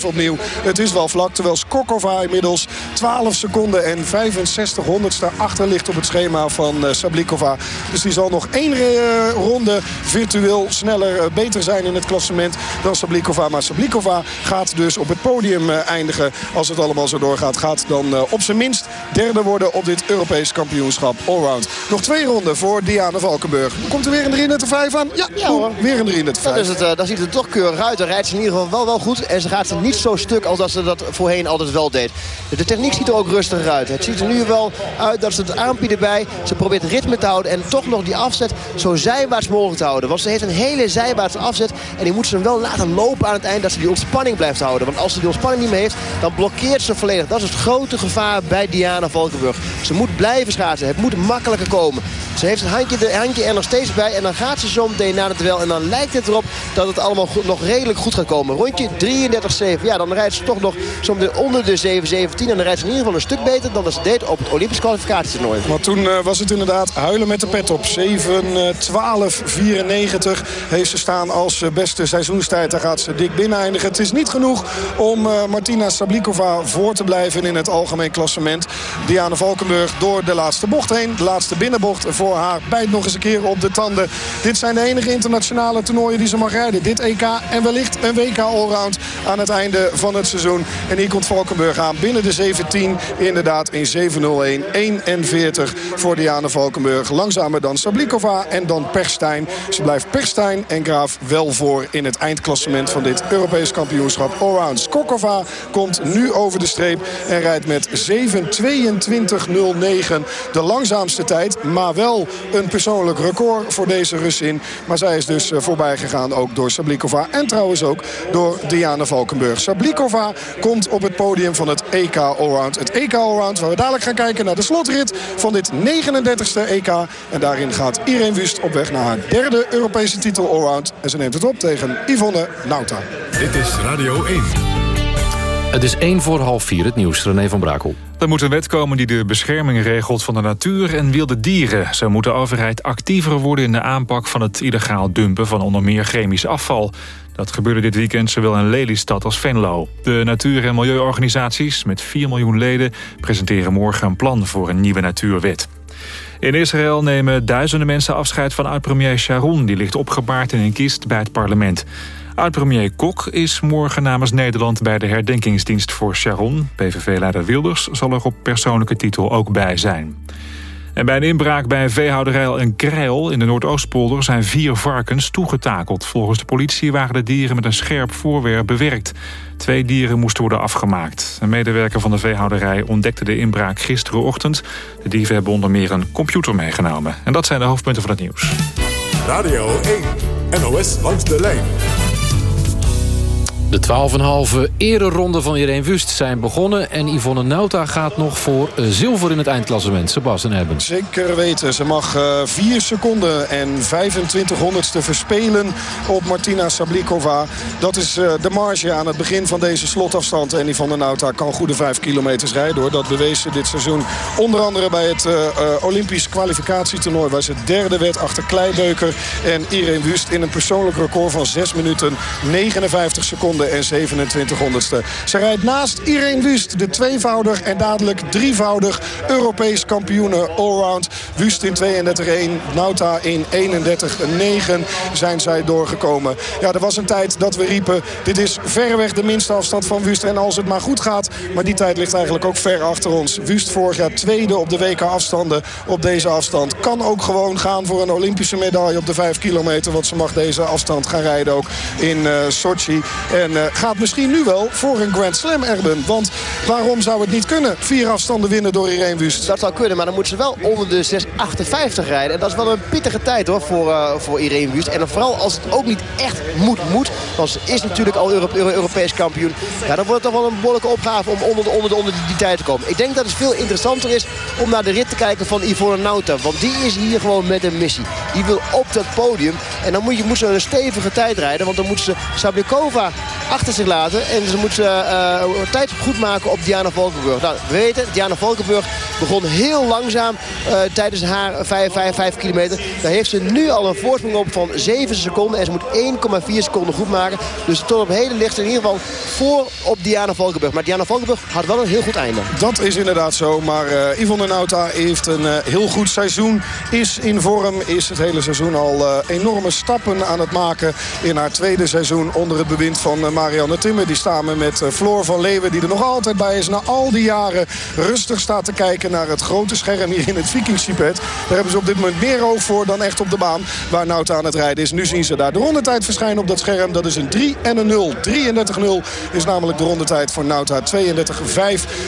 33-5 opnieuw. Het is wel vlak. Terwijl Skokova inmiddels 12 seconden en 65 honderdste achter ligt op het schema van uh, Sablikova. Dus die zal nog één uh, ronde virtueel sneller, beter zijn in het klassement dan Sablikova. Maar Sablikova gaat dus op het podium eindigen als het allemaal zo doorgaat. Gaat dan op zijn minst derde worden op dit Europees kampioenschap allround. Nog twee ronden voor Diana Valkenburg. Komt er weer een 305 aan? Ja, ja hoor. weer een 305. Dat is het, dan ziet het er toch keurig uit. Dan rijdt ze in ieder geval wel, wel goed. En ze gaat ze niet zo stuk als dat ze dat voorheen altijd wel deed. De techniek ziet er ook rustiger uit. Het ziet er nu wel uit dat ze het armpje erbij. Ze probeert ritme te houden en toch nog die afzet zo zijwaarts mogelijk te houden. Want ze heeft een hele zijwaartse afzet. En die moet ze wel laten lopen aan het eind dat ze die ontspanning blijft houden. Want als ze die ontspanning niet meer heeft, dan blokkeert ze volledig. Dat is het grote gevaar bij Diana Valkenburg. Ze moet blijven schaatsen. Het moet makkelijker komen. Ze heeft het handje, handje er nog steeds bij. En dan gaat ze zo meteen naar het duel. En dan lijkt het erop dat het allemaal nog redelijk goed gaat komen. Rondje 33-7. Ja, dan rijdt ze toch nog zometeen onder de 7-17. En dan rijdt ze in ieder geval een stuk beter dan dat ze deed op het Olympisch kwalificatietoernooi. Maar toen uh, was het inderdaad huilen met de pet op. 7-12-94 heeft ze staan als beste seizoenstijd. Daar gaat ze dik binnen eindigen. Het is niet genoeg om Martina Sablikova voor te blijven in het algemeen klassement. Diana Valkenburg door de laatste bocht heen. Laatste binnenbocht voor haar bijt nog eens een keer op de tanden. Dit zijn de enige internationale toernooien die ze mag rijden. Dit EK en wellicht een WK allround aan het einde van het seizoen. En hier komt Valkenburg aan binnen de 17. Inderdaad in 7.01. 41 voor Diana Valkenburg. Langzamer dan Sablikova en dan Perstijn. Ze blijft Perstijn en Graaf wel voor in het eindklassement van dit Europees kampioenschap allround. Skokova komt nu over de streep en rijdt met 7.22.09. De tijd, maar wel een persoonlijk record voor deze Russin. Maar zij is dus eh, voorbij gegaan ook door Sablikova en trouwens ook door Diana Valkenburg. Sablikova komt op het podium van het EK Allround. Het EK Allround waar we dadelijk gaan kijken naar de slotrit van dit 39e EK. En daarin gaat Irene Wust op weg naar haar derde Europese titel Allround. En ze neemt het op tegen Yvonne Nauta. Dit is Radio 1. Het is 1 voor half 4, het nieuws. René van Brakel. Er moet een wet komen die de bescherming regelt van de natuur en wilde dieren. Zo moet de overheid actiever worden in de aanpak van het illegaal dumpen van onder meer chemisch afval. Dat gebeurde dit weekend zowel in Lelystad als Venlo. De natuur- en milieuorganisaties met 4 miljoen leden presenteren morgen een plan voor een nieuwe natuurwet. In Israël nemen duizenden mensen afscheid van oud-premier Sharon. Die ligt opgebaard in een kist bij het parlement. Oud-premier Kok is morgen namens Nederland bij de herdenkingsdienst voor Sharon. PVV-leider Wilders zal er op persoonlijke titel ook bij zijn. En bij een inbraak bij veehouderij in Krijl in de Noordoostpolder zijn vier varkens toegetakeld. Volgens de politie waren de dieren met een scherp voorwerp bewerkt. Twee dieren moesten worden afgemaakt. Een medewerker van de veehouderij ontdekte de inbraak gisterenochtend. De dieven hebben onder meer een computer meegenomen. En dat zijn de hoofdpunten van het nieuws. Radio 1, NOS langs de lijn. De 12,5 ereronde van Irene Wust zijn begonnen... en Yvonne Nauta gaat nog voor eh, zilver in het eindklassement. Sebastian hebben. Zeker weten. Ze mag uh, eh, 4 seconden en 25 honderdste verspelen op Martina Sablikova. Dat is uh, de marge aan het begin van deze slotafstand. En Yvonne Nauta kan goede 5 kilometers rijden. Hoor. Dat bewees ze dit seizoen. Onder andere bij het Olympisch kwalificatietoernooi... waar ze derde werd achter Kleibeuker en Irene Wust... in een persoonlijk record van 6 minuten 59 seconden en 27 honderdste. Ze rijdt naast Irene Wust, de tweevoudig en dadelijk drievoudig Europees kampioene allround. Wust in 32-1, Nauta in 31-9 zijn zij doorgekomen. Ja, er was een tijd dat we riepen, dit is verreweg de minste afstand van Wust. En als het maar goed gaat, maar die tijd ligt eigenlijk ook ver achter ons. Wust vorig jaar tweede op de WK afstanden op deze afstand. Kan ook gewoon gaan voor een Olympische medaille op de 5 kilometer. Want ze mag deze afstand gaan rijden ook in uh, Sochi. En En eh, gaat misschien nu wel voor een Grand Slam, Erben. Want waarom zou het niet kunnen? Vier afstanden winnen door Irene Wust. Dat zou kunnen, maar dan moet ze wel onder de 6,58 rijden. En dat is wel een pittige tijd hoor voor, uh, voor Irene Wust. En dan vooral als het ook niet echt moet, moet. Want ze is natuurlijk al Euro Euro Europees kampioen. Ja, dan wordt het toch wel een behoorlijke opgave om onder de, onder de, onder die, tijd te komen. Ik denk dat het veel interessanter is om naar de rit te kijken van Yvonne Nauta. Want die is hier gewoon met een missie. Die wil op dat podium. En dan moet, je, moet ze een stevige tijd rijden. Want dan moet ze Sablikova achter zich laten. En ze moet uh, tijd goed maken op Diana Valkenburg. Nou, we weten, Diana Valkenburg begon heel langzaam uh, tijdens haar 5, 5, 5 kilometer. Daar heeft ze nu al een voorsprong op van 7 seconden. En ze moet 1,4 seconden goed maken. Dus tot op heden ligt ze in ieder geval voor op Diana Valkenburg. Maar Diana Valkenburg had wel een heel goed einde. Dat is inderdaad zo. Maar Yvonne Nauta heeft een heel goed seizoen. Is in vorm. Is het hele seizoen al enorme stappen aan het maken. In haar tweede seizoen onder het bewind van Marianne Timmer. Die staan met Floor van Leeuwen. Die er nog altijd bij is. Na al die jaren rustig staat te kijken naar het grote scherm hier in het Vikingschipet. Daar hebben ze op dit moment meer oog voor dan echt op de baan waar Nauta aan het rijden is. Nu zien ze daar de rondetijd verschijnen op dat scherm. Dat is een 3 en een 0. 33-0 is namelijk de rondetijd voor Nauta. 32-5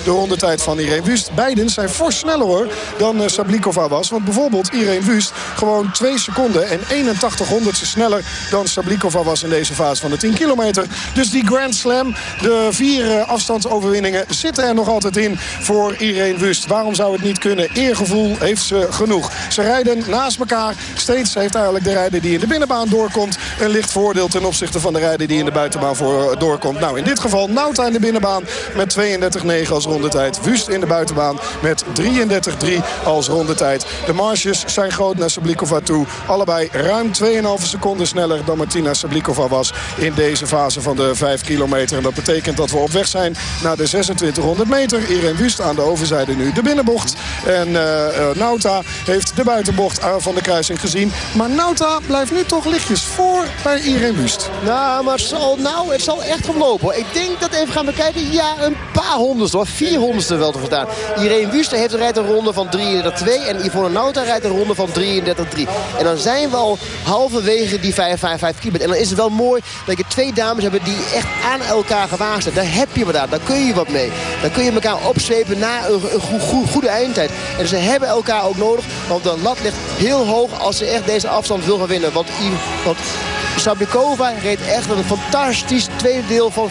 de rondetijd van Irene Wust. Beiden zijn fors sneller hoor dan uh, Sablikova was. Want bijvoorbeeld Irene Wust gewoon 2 seconden en 81 honderdste sneller dan Sablikova was in deze fase van de 10 kilometer. Dus die Grand Slam, de vier uh, afstandsoverwinningen zitten er nog altijd in voor Irene Wust. Waarom zou het niet kunnen? Eergevoel heeft ze genoeg. Ze rijden naast elkaar. Steeds heeft eigenlijk de rijder die in de binnenbaan doorkomt... een licht voordeel ten opzichte van de rijder die in de buitenbaan voor eh, doorkomt. Nou, in dit geval Nauta in de binnenbaan met 32-9 als rondetijd. Wust in de buitenbaan met 33-3 als rondetijd. De marges zijn groot naar Sablikova toe. Allebei ruim 2,5 seconden sneller dan Martina Sablikova was... in deze fase van de 5 kilometer. En dat betekent dat we op weg zijn naar de 2600 meter. Irene Wust aan de overzijde nu de binnenbocht. En uh, uh, Nauta heeft de buitenbocht van de kruising gezien. Maar Nauta blijft nu toch lichtjes voor bij Irene Wust. Nou, maar zal, nou, het zal echt omlopen. Hoor. Ik denk dat even gaan bekijken. Ja, een paar honderdste hoor. Vier honderdste wel te verstaan. Irene Wust heeft rijdt een ronde van 33-2. En Yvonne Nauta rijdt een ronde van 33-3. En dan zijn we al halverwege die 5-5-5 kilometer. En dan is het wel mooi dat je twee dames hebben die echt aan elkaar gewaagd zijn. Daar heb je wat aan. Daar kun je wat mee. Dan kun je elkaar opzwepen een, een goede, goede eindtijd. En ze hebben elkaar ook nodig. Want de lat ligt heel hoog als ze echt deze afstand wil gaan winnen. Want, want Sablikova reed echt een fantastisch tweede deel van,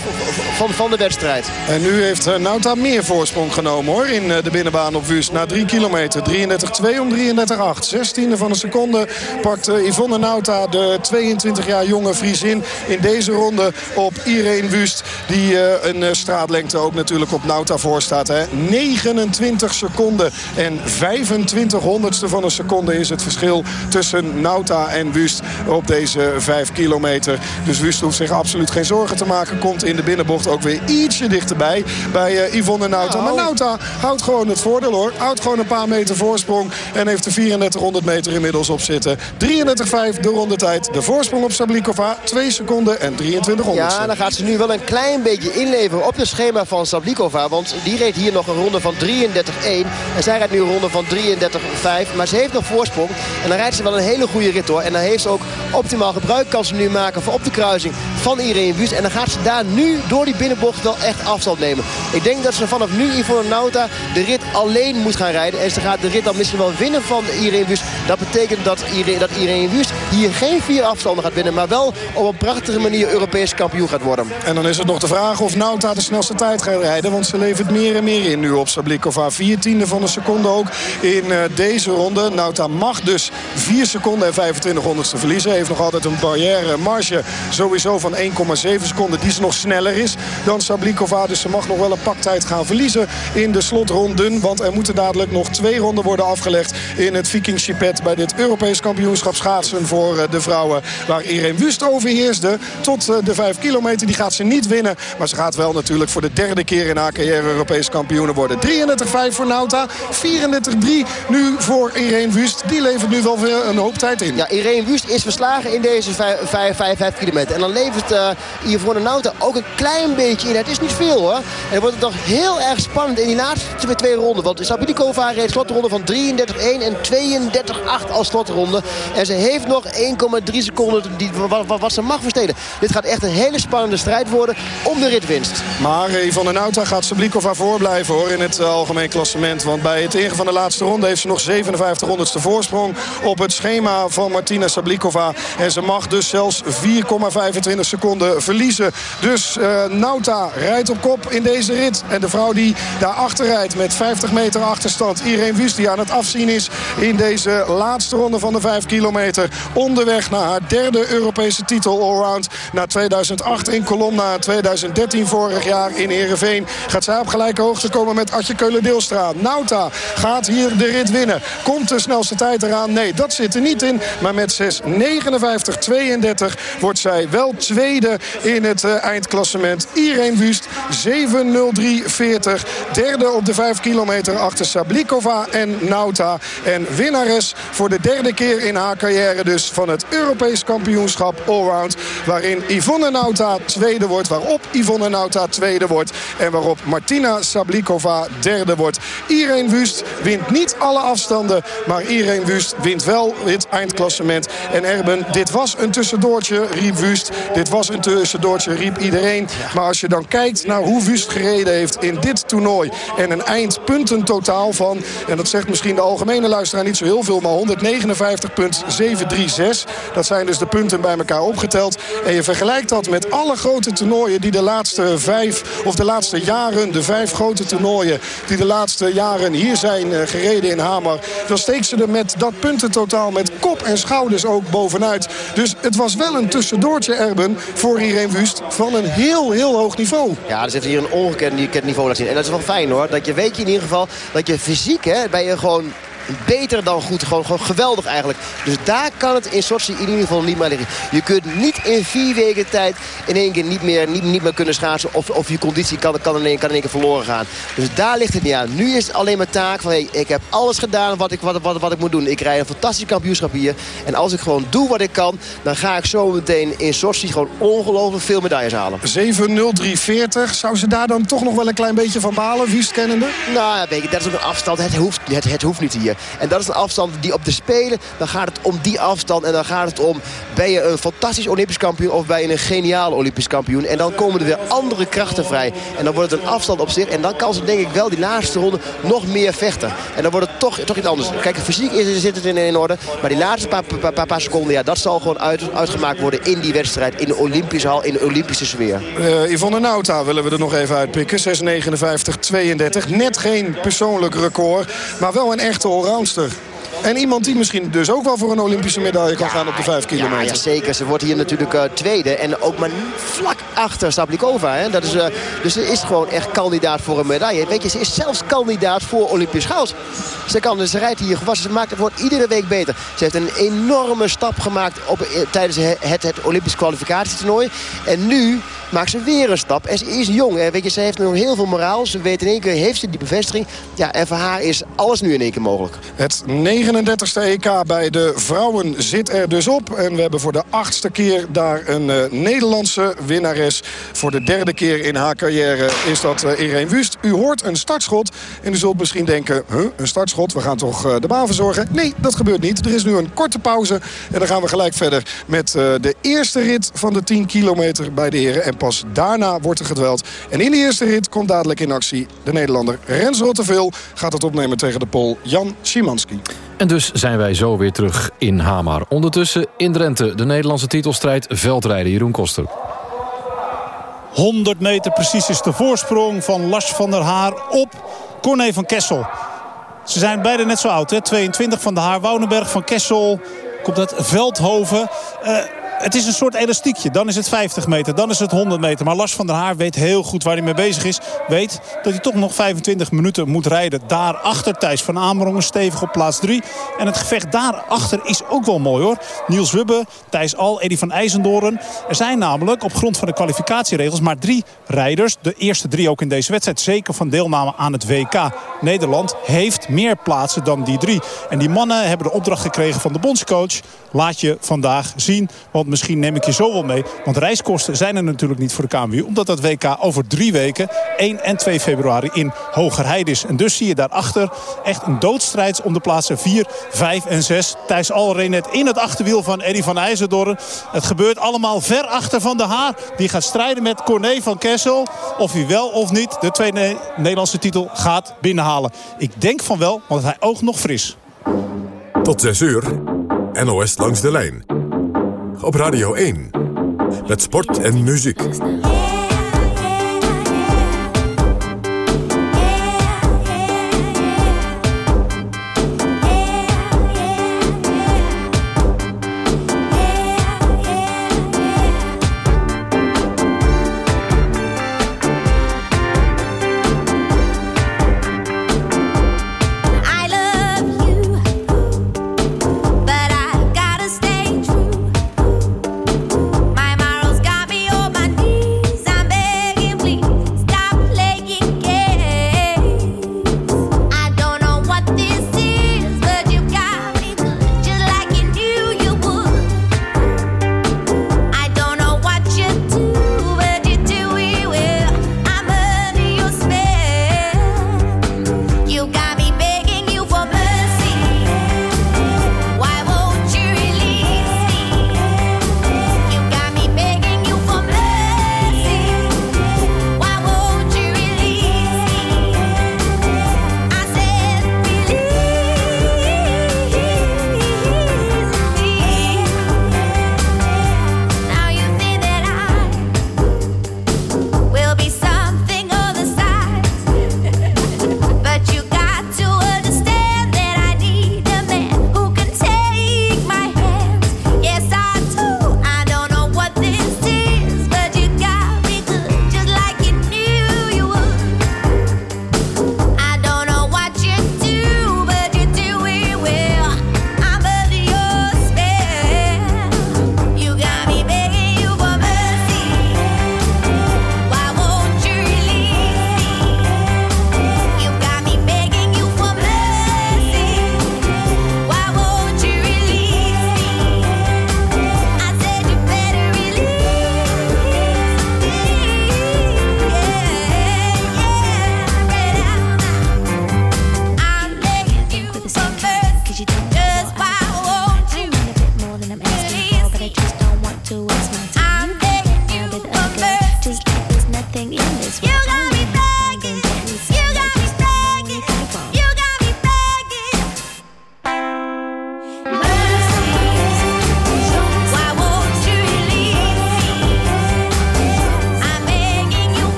van, van de wedstrijd. En nu heeft eh, Nauta meer voorsprong genomen hoor. In eh, de binnenbaan op Wust. Na drie kilometer. 33-2 om 33-8. 16e van een seconde pakt eh, Yvonne Nauta de 22 jaar jonge Friesin in deze ronde op Irene Wust. Die een straatlengte ook natuurlijk op Nauta voor staat. Hè. 29 seconden en 25 honderdste van een seconde is het verschil tussen Nauta en Wust op deze 5 kilometer. Dus Wust hoeft zich absoluut geen zorgen te maken. Komt in de binnenbocht ook weer ietsje dichterbij bij uh, Yvonne Nauta. Maar Nauta houdt gewoon het voordeel hoor. Houdt gewoon een paar meter voorsprong. En heeft de 3400 meter inmiddels op zitten. 33,5 de rondetijd. De voorsprong op Sablikova. 2 seconden en 23 honderdste. Ja, dan gaat ze nu wel een klein beetje inleveren op het schema van Sablikova. Want die reed hier nog een ronde van 33-1. En zij rijdt nu een ronde van 33-5. Maar ze heeft nog voorsprong. En dan rijdt ze wel een hele goede rit hoor. En dan heeft ze ook optimaal gebruik kan ze nu maken voor op de kruising van Irene Wust. En dan gaat ze daar nu door die binnenbocht wel echt afstand nemen. Ik denk dat ze vanaf nu Yvonne Nauta de rit alleen moet gaan rijden. En ze gaat de rit dan misschien wel winnen van Irene Wust. Dat betekent dat Irene, dat Irene Wust hier geen vier afstanden gaat winnen. Maar wel op een prachtige manier Europees kampioen gaat worden. En dan is het nog de vraag of Nauta de snelste tijd gaat rijden. Want ze levert meer en meer in nu op Sablikova. Viertiende van een seconde ook in uh, deze ronde. Nauta mag dus 4 seconden en 25 honderdste verliezen. Heeft nog altijd een barrière marge sowieso van 1,7 seconden. Die is nog sneller is dan Sablikova. Dus ze mag nog wel een paktijd gaan verliezen in de slotronden. Want er moeten dadelijk nog twee ronden worden afgelegd in het Viking Chipet. Bij dit Europees kampioenschap schaatsen voor eh, de vrouwen. Waar Irene Wust overheerste tot eh, de 5 kilometer. Die gaat ze niet winnen. Maar ze gaat wel natuurlijk voor de derde keer in haar carrière Europees kampioen worden. 33-5 voor Nauta. 34-3 nu voor Irene Wust. Die levert nu wel weer een hoop tijd in. Ja, Irene Wust is verslagen in deze 5, 5, 5 kilometer. En dan levert uh, Yvonne Nauta ook een klein beetje in. Het is niet veel hoor. En dan wordt het nog heel erg spannend in die laatste twee ronden. Want Sablikova reed slotronde van 33-1 en 32-8 als slotronde. En ze heeft nog 1,3 seconden die, wat, ze mag versteden. Dit gaat echt een hele spannende strijd worden om de ritwinst. Maar Yvonne Nauta gaat Sablikova voorblijven hoor in het algemeen klassement. Want bij het ingaan van de laatste ronde heeft ze nog 57 honderdste voorsprong op het schema van Martina Sablikova. En ze mag dus zelfs 4,25 seconden verliezen. Dus uh, Nauta rijdt op kop in deze rit. En de vrouw die daarachter rijdt met 50 meter achterstand. Irene Wust die aan het afzien is in deze laatste ronde van de 5 kilometer. Onderweg naar haar derde Europese titel allround. Na 2008 in Colomna, 2013 vorig jaar in Heerenveen. Gaat zij op gelijke hoogte komen met Atje Keulen-Deelstra. Nauta gaat hier de rit winnen. Komt de snelste tijd eraan? Nee, dat zit er niet in. Maar met 6.59-32 wordt zij wel tweede in het uh, eindklassement. Irene Wust 7.03.40. Derde op de 5 kilometer achter Sablikova en Nauta. En winnares voor de derde keer in haar carrière dus van het Europees kampioenschap Allround. Waarin Yvonne Nauta tweede wordt. Waarop Yvonne Nauta tweede wordt. En waarop Martina Sablikova derde wordt. Irene Wust wint niet alle afstanden. Maar Irene Wust wint wel het eindklassement. En Erben, dit was een tussendoortje, riep Wust. Dit was een tussendoortje, riep iedereen. Maar als je dan kijkt naar hoe Wust gereden heeft in dit toernooi... en een eindpuntentotaal van, en dat zegt misschien de algemene luisteraar niet zo heel veel... maar 159,736. Dat zijn dus de punten bij elkaar opgeteld. En je vergelijkt dat met alle grote toernooien die de laatste vijf... of de laatste jaren, de vijf grote toernooien... die de laatste jaren hier zijn eh, gereden in Hamar. Dan steekt ze er met dat puntentotaal met kop en schouders ook bovenuit. Dus het was wel een tussendoortje, Erben, voor Irene Wust van een heel, heel hoog niveau. Ja, dus heeft hier een ongekend niveau laten zien. En dat is wel fijn hoor, dat je weet je in ieder geval dat je fysiek, hè, ben je gewoon beter dan goed. Gewoon, gewoon geweldig eigenlijk. Dus daar kan het in Sochi in ieder geval niet meer liggen. Je kunt niet in vier weken tijd in één keer niet meer, niet, niet meer kunnen schaatsen. Of, of je conditie kan, kan, in één, kan in één keer verloren gaan. Dus daar ligt het niet aan. Nu is het alleen maar taak van hey, ik heb alles gedaan wat ik, wat, wat, wat ik moet doen. Ik rijd een fantastisch kampioenschap hier. En als ik gewoon doe wat ik kan, dan ga ik zo meteen in Sochi gewoon ongelooflijk veel medailles halen. 7-0-3-40. Zou ze daar dan toch nog wel een klein beetje van balen, Wust kennende? Nou dat is ook een afstand. Het hoeft, het, het hoeft niet hier. En dat is een afstand die op de Spelen, dan gaat het om die afstand. En dan gaat het om, ben je een fantastisch Olympisch kampioen of ben je een geniaal Olympisch kampioen. En dan komen er weer andere krachten vrij. En dan wordt het een afstand op zich. En dan kan ze denk ik wel die laatste ronde nog meer vechten. En dan wordt het toch, toch iets anders. Kijk, fysiek is, zit het in, in orde. Maar die laatste paar, paar, seconden, ja, dat zal gewoon uit, uitgemaakt worden in die wedstrijd. In de Olympische hal, in de Olympische sfeer. Uh, Yvonne Nauta willen we er nog even uitpikken. 6.59-32. Net geen persoonlijk record, maar wel een echte allroundster. En iemand die misschien dus ook wel voor een Olympische medaille kan gaan op de 5 kilometer. Ja, zeker. Ze wordt hier natuurlijk uh, tweede. En ook maar vlak achter Sablikova. Hè. Dat is, uh, dus ze is gewoon echt kandidaat voor een medaille. Weet je, ze is zelfs kandidaat voor Olympisch goud. Ze, kan, dus, ze rijdt hier gewassen. Ze maakt het wordt iedere week beter. Ze heeft een enorme stap gemaakt op, eh, tijdens het, het Olympisch kwalificatietoernooi. En nu maakt ze weer een stap. En ze is jong. Hè. Weet je, ze heeft nog heel veel moraal. Ze weet in één keer, heeft ze die bevestiging. Ja, en voor haar is alles nu in één keer mogelijk. Het 39e EK bij de vrouwen zit er dus op. En we hebben voor de achtste keer daar een uh, Nederlandse winnares. Voor de derde keer in haar carrière is dat uh, Irene Wust. U hoort een startschot en u zult misschien denken... Huh, een startschot, we gaan toch uh, de baan verzorgen? Nee, dat gebeurt niet. Er is nu een korte pauze en dan gaan we gelijk verder... met de eerste rit van de 10 kilometer bij de heren. En pas daarna wordt er gedweld. En in de eerste rit komt dadelijk in actie de Nederlander Rens Rotteveel. Gaat het opnemen tegen de Pool Jan Szymanski. En dus zijn wij zo weer terug in Hamar. Ondertussen in Drenthe de Nederlandse titelstrijd veldrijden. Jeroen Koster. 100 meter precies is de voorsprong van Lars van der Haar op Corné van Kessel. Ze zijn beide net zo oud, hè? 22 van de Haar. Woudenberg van Kessel komt uit Veldhoven. Uh, het is een soort elastiekje. Dan is het 50 meter, dan is het 100 meter. Maar Lars van der Haar weet heel goed waar hij mee bezig is. Weet dat hij toch nog 25 minuten moet rijden. Daarachter Thijs van Amerongen stevig op plaats 3. En het gevecht daarachter is ook wel mooi hoor. Niels Wubbe, Thijs Al, Eddy van IJzendoren. Er zijn namelijk op grond van de kwalificatieregels maar drie rijders. De eerste drie ook in deze wedstrijd. Zeker van deelname aan het WK. Nederland heeft meer plaatsen dan die drie. En die mannen hebben de opdracht gekregen van de bondscoach. Laat je vandaag zien. Want misschien neem ik je zo wel mee. Want reiskosten zijn er natuurlijk niet voor de KMU. Omdat dat WK over drie weken, 1 en 2 februari, in Hogerheide is. En dus zie je daarachter echt een doodstrijd om de plaatsen 4, 5 en 6. Thijs Alrenet in het achterwiel van Eddy van IJzerdorren. Het gebeurt allemaal ver achter Van de Haar. Die gaat strijden met Corné van Kessel. Of hij wel of niet de tweede Nederlandse titel gaat binnenhalen. Ik denk van wel, want hij oogt nog fris. Tot 6 uur, NOS langs de lijn. Op Radio 1. Met sport en muziek.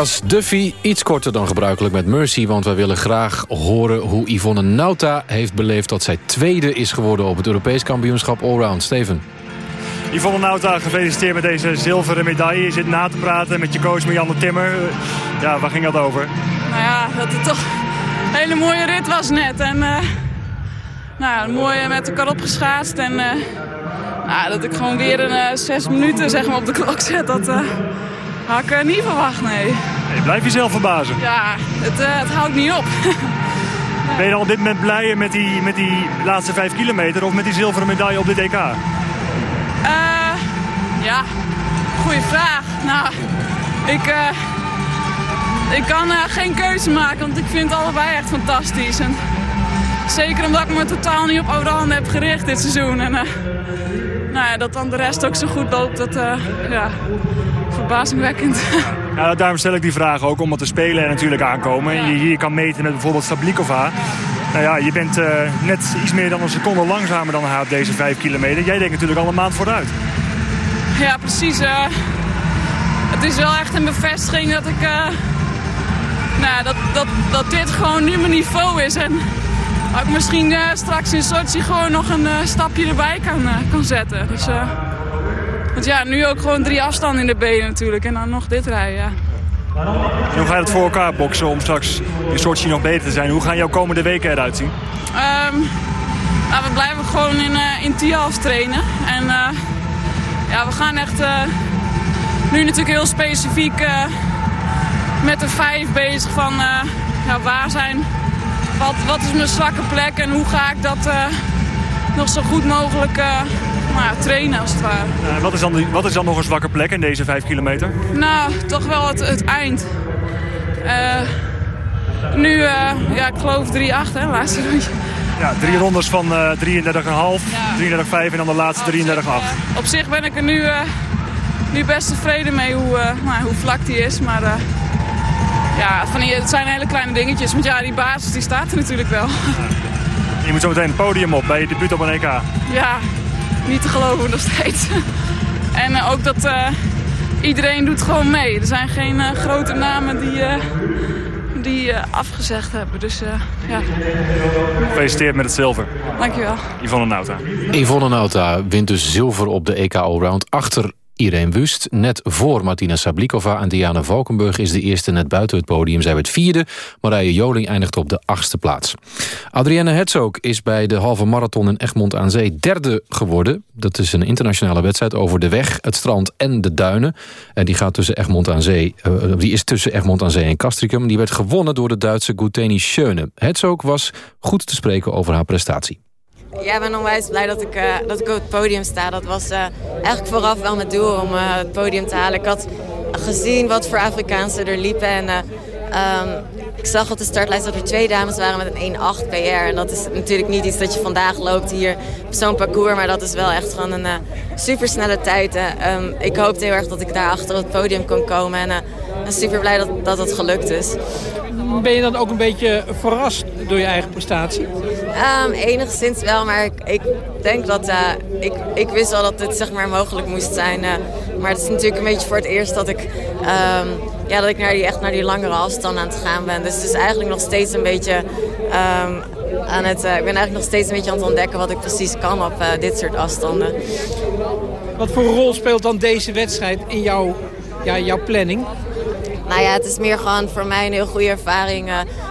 Was Duffy, iets korter dan gebruikelijk met Mercy... want wij willen graag horen hoe Yvonne Nauta heeft beleefd... dat zij tweede is geworden op het Europees kampioenschap Allround. Steven. Yvonne Nauta, gefeliciteerd met deze zilveren medaille. Je zit na te praten met je coach Marianne Timmer. Ja, waar ging dat over? Nou ja, dat het toch een hele mooie rit was net. En eh, nou, ja, mooi met elkaar opgeschaatst. En eh, nou, dat ik gewoon weer een eh, zes minuten zeg maar, op de klok zet, dat eh, had ik eh, niet verwacht, nee. Je blijft jezelf verbazen. Ja, het, eh, het houdt niet op. Ben je dan op dit moment blij met die, met die laatste vijf kilometer... of met die zilveren medaille op dit EK? Eh, ja, goede vraag. Nou, ik, ik kan geen keuze maken, want ik vind allebei echt fantastisch. En zeker omdat ik me totaal niet op Oranje heb gericht dit seizoen. En nou ja, dat dan de rest ook zo goed loopt, dat uh, ja, verbazingwekkend. Ja, daarom stel ik die vraag ook, omdat de Spelen er natuurlijk aankomen. En je hier kan meten met bijvoorbeeld Sablikova. Nou ja, je bent uh, net iets meer dan een seconde langzamer dan haar op deze vijf kilometer. Jij denkt natuurlijk al een maand vooruit. Ja, precies. Uh, het is wel echt een bevestiging dat ik... Uh, nou, dat, dat, dat dit gewoon nu mijn niveau is. En dat ik misschien straks in Sochi gewoon nog een stapje erbij kan, kan zetten. Dus, want ja, nu ook gewoon drie afstanden in de benen natuurlijk. En dan nog dit rijden, ja. En hoe ga je het voor elkaar boksen om straks in Sochi nog beter te zijn? Hoe gaan jouw komende weken eruit zien? Um, nou, we blijven gewoon in, uh, in Tialf trainen. En uh, ja, we gaan echt uh, nu natuurlijk heel specifiek met de vijf bezig van ja, waar zijn wat, wat is mijn zwakke plek en hoe ga ik dat eh, nog zo goed mogelijk eh, nou, ja, trainen als het ware. Eh, wat, is dan, die- wat is dan nog een zwakke plek in deze 5 kilometer? Nou, toch wel het, het eind. Eh, nu, eh, ja, ik geloof 3-8 hè, laatste rondje. Ja, drie rondes van eh 33,5, 33,5 en dan de laatste 33,8. Op zich ben ik er nu, nu best tevreden mee hoe, nou, hoe vlak die is. Maar ja, van die, het zijn hele kleine dingetjes. Want ja, die basis die staat er natuurlijk wel. Je moet zo meteen het podium op bij je debuut op een EK. ja, niet te geloven nog steeds. en eh, ook dat eh, iedereen doet gewoon mee. Er zijn geen eh, grote namen die, eh, die eh, afgezegd hebben. Dus eh, ja, Gefeliciteerd met het zilver. dankjewel. Yvonne Nauta. Yvonne Nauta wint dus zilver op de EK Allround achter Irene Wust. Net voor Martina Sablikova en Diana Valkenburg is de eerste net buiten het podium. Zij werd vierde. Marije Joling eindigt op de achtste plaats. Adrienne Herzog is bij de halve marathon in Egmond aan Zee derde geworden. Dat is een internationale wedstrijd over de weg, het strand en de duinen. En die, gaat tussen Egmond aan Zee, eh, die is tussen Egmond aan Zee en Castricum. Die werd gewonnen door de Duitse Guteni Schöne. Herzog was goed te spreken over haar prestatie. Ja, ik ben onwijs blij dat ik, eh, dat ik op het podium sta. Dat was eh, eigenlijk vooraf wel mijn doel om eh, het podium te halen. Ik had gezien wat voor Afrikaanse er liepen. En eh, ehm, ik zag op de startlijst dat er twee dames waren met een 1.8 PR. En dat is natuurlijk niet iets dat je vandaag loopt hier op zo'n parcours. Maar dat is wel echt gewoon een super supersnelle tijd. eh. Ehm, ik hoopte heel erg dat ik daar achter het podium kon komen. En ik ben super blij dat, dat het gelukt is. Ben je dan ook een beetje verrast door je eigen prestatie? Ehm, enigszins wel, maar ik, ik denk dat eh, ik, ik wist wel dat dit zeg maar mogelijk moest zijn. eh, maar het is natuurlijk een beetje voor het eerst dat ik, ehm, ja, dat ik naar die, echt naar die langere afstanden aan het gaan ben. Dus het is eigenlijk nog steeds een beetje ehm, aan het. eh, ik ben eigenlijk nog steeds een beetje aan het ontdekken wat ik precies kan op dit soort afstanden. Wat voor rol speelt dan deze wedstrijd in jouw, ja, jouw planning? Nou ja, het is meer gewoon voor mij een heel goede ervaring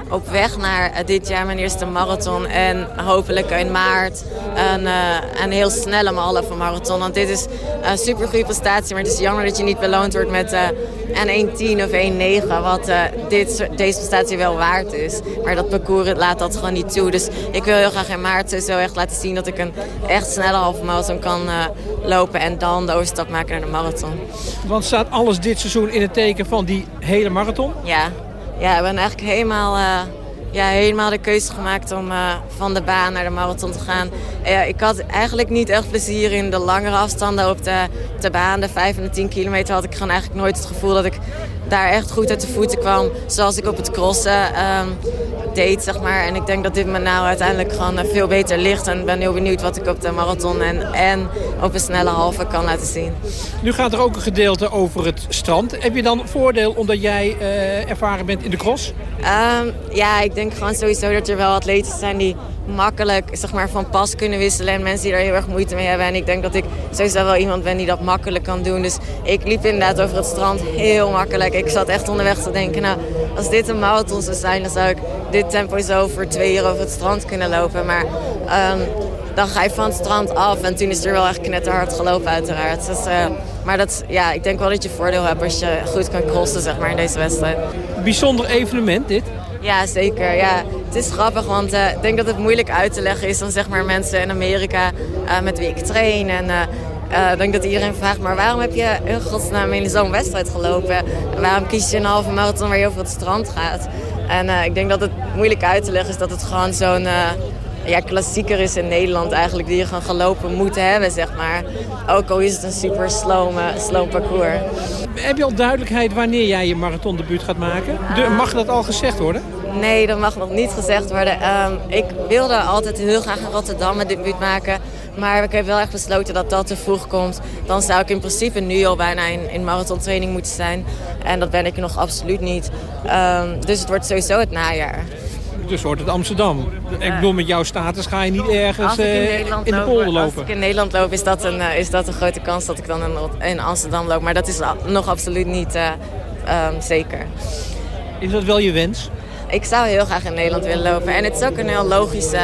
op weg naar eh, dit jaar mijn eerste marathon. En hopelijk in maart een, eh, een heel snelle halve marathon. Want dit is een super goede prestatie. Maar het is jammer dat je niet beloond wordt met eh, een 1.10 of 1.9. Wat dit, deze prestatie wel waard is. Maar dat parcours laat dat gewoon niet toe. Dus ik wil heel graag in maart zo echt laten zien dat ik een echt snelle halve marathon kan lopen. En dan de overstap maken naar de marathon. Want staat alles dit seizoen in het teken van die hele marathon? Ja, ja ik ben eigenlijk helemaal, eh, ja, helemaal de keuze gemaakt om eh, van de baan naar de marathon te gaan. Eh, ik had eigenlijk niet echt plezier in de langere afstanden op de, op de baan. De 5 en de 10 kilometer had ik gewoon eigenlijk nooit het gevoel dat ik daar echt goed uit de voeten kwam. Zoals ik op het crossen ehm, deed, zeg maar. En ik denk dat dit me nou uiteindelijk gewoon eh, veel beter ligt. En ik ben heel benieuwd wat ik op de marathon en, en op een snelle halve kan laten zien. Nu gaat er ook een gedeelte over het strand. Heb je dan voordeel omdat jij eh, ervaren bent in de cross? Ehm, ja, ik denk gewoon sowieso dat er wel atleten zijn die makkelijk zeg maar, van pas kunnen wisselen. En mensen die daar heel erg moeite mee hebben. En ik denk dat ik sowieso wel iemand ben die dat makkelijk kan doen. Dus ik liep inderdaad over het strand heel makkelijk. Ik zat echt onderweg te denken, nou, als dit een marathon zou zijn... dan zou ik dit tempo zo voor twee uur over het strand kunnen lopen. Maar ehm, dan ga je van het strand af. En toen is er wel echt knetterhard gelopen uiteraard. Dus, eh, maar dat, ja, ik denk wel dat je voordeel hebt als je goed kan crossen zeg maar, in deze wedstrijd. Bijzonder evenement dit. Ja, zeker. Ja, het is grappig, want eh, ik denk dat het moeilijk uit te leggen is dan zeg maar mensen in Amerika eh, met wie ik train. En eh, ik denk dat iedereen vraagt, maar waarom heb je in godsnaam in zo'n wedstrijd gelopen? En waarom kies je een halve marathon waar je over het strand gaat? En ik denk dat het moeilijk uit te leggen is dat het gewoon zo'n ja, klassieker is in Nederland eigenlijk, die je gewoon gelopen moet hebben, zeg maar. Ook al is het een super slow, slow parcours. Heb je al duidelijkheid wanneer jij je marathondebuut gaat maken? De- mag dat al gezegd worden? Nee, dat mag nog niet gezegd worden. Ehm, ik wilde altijd heel graag in Rotterdam mijn debuut maken. Maar ik heb wel echt besloten dat dat te vroeg komt. Dan zou ik in principe nu al bijna in, in marathontraining moeten zijn. En dat ben ik nog absoluut niet. Ehm, dus het wordt sowieso het najaar. Dus wordt het Amsterdam. Ik bedoel, met jouw status ga je niet ergens Als in, eh, in de polder Als lopen. ik in Nederland loop, is dat, een, eh, is dat een grote kans dat ik dan in, Amsterdam loop. Maar dat is nog absoluut niet eh, ehm, zeker. Is dat wel je wens? Ik zou heel graag in Nederland willen lopen. En het is ook een heel logische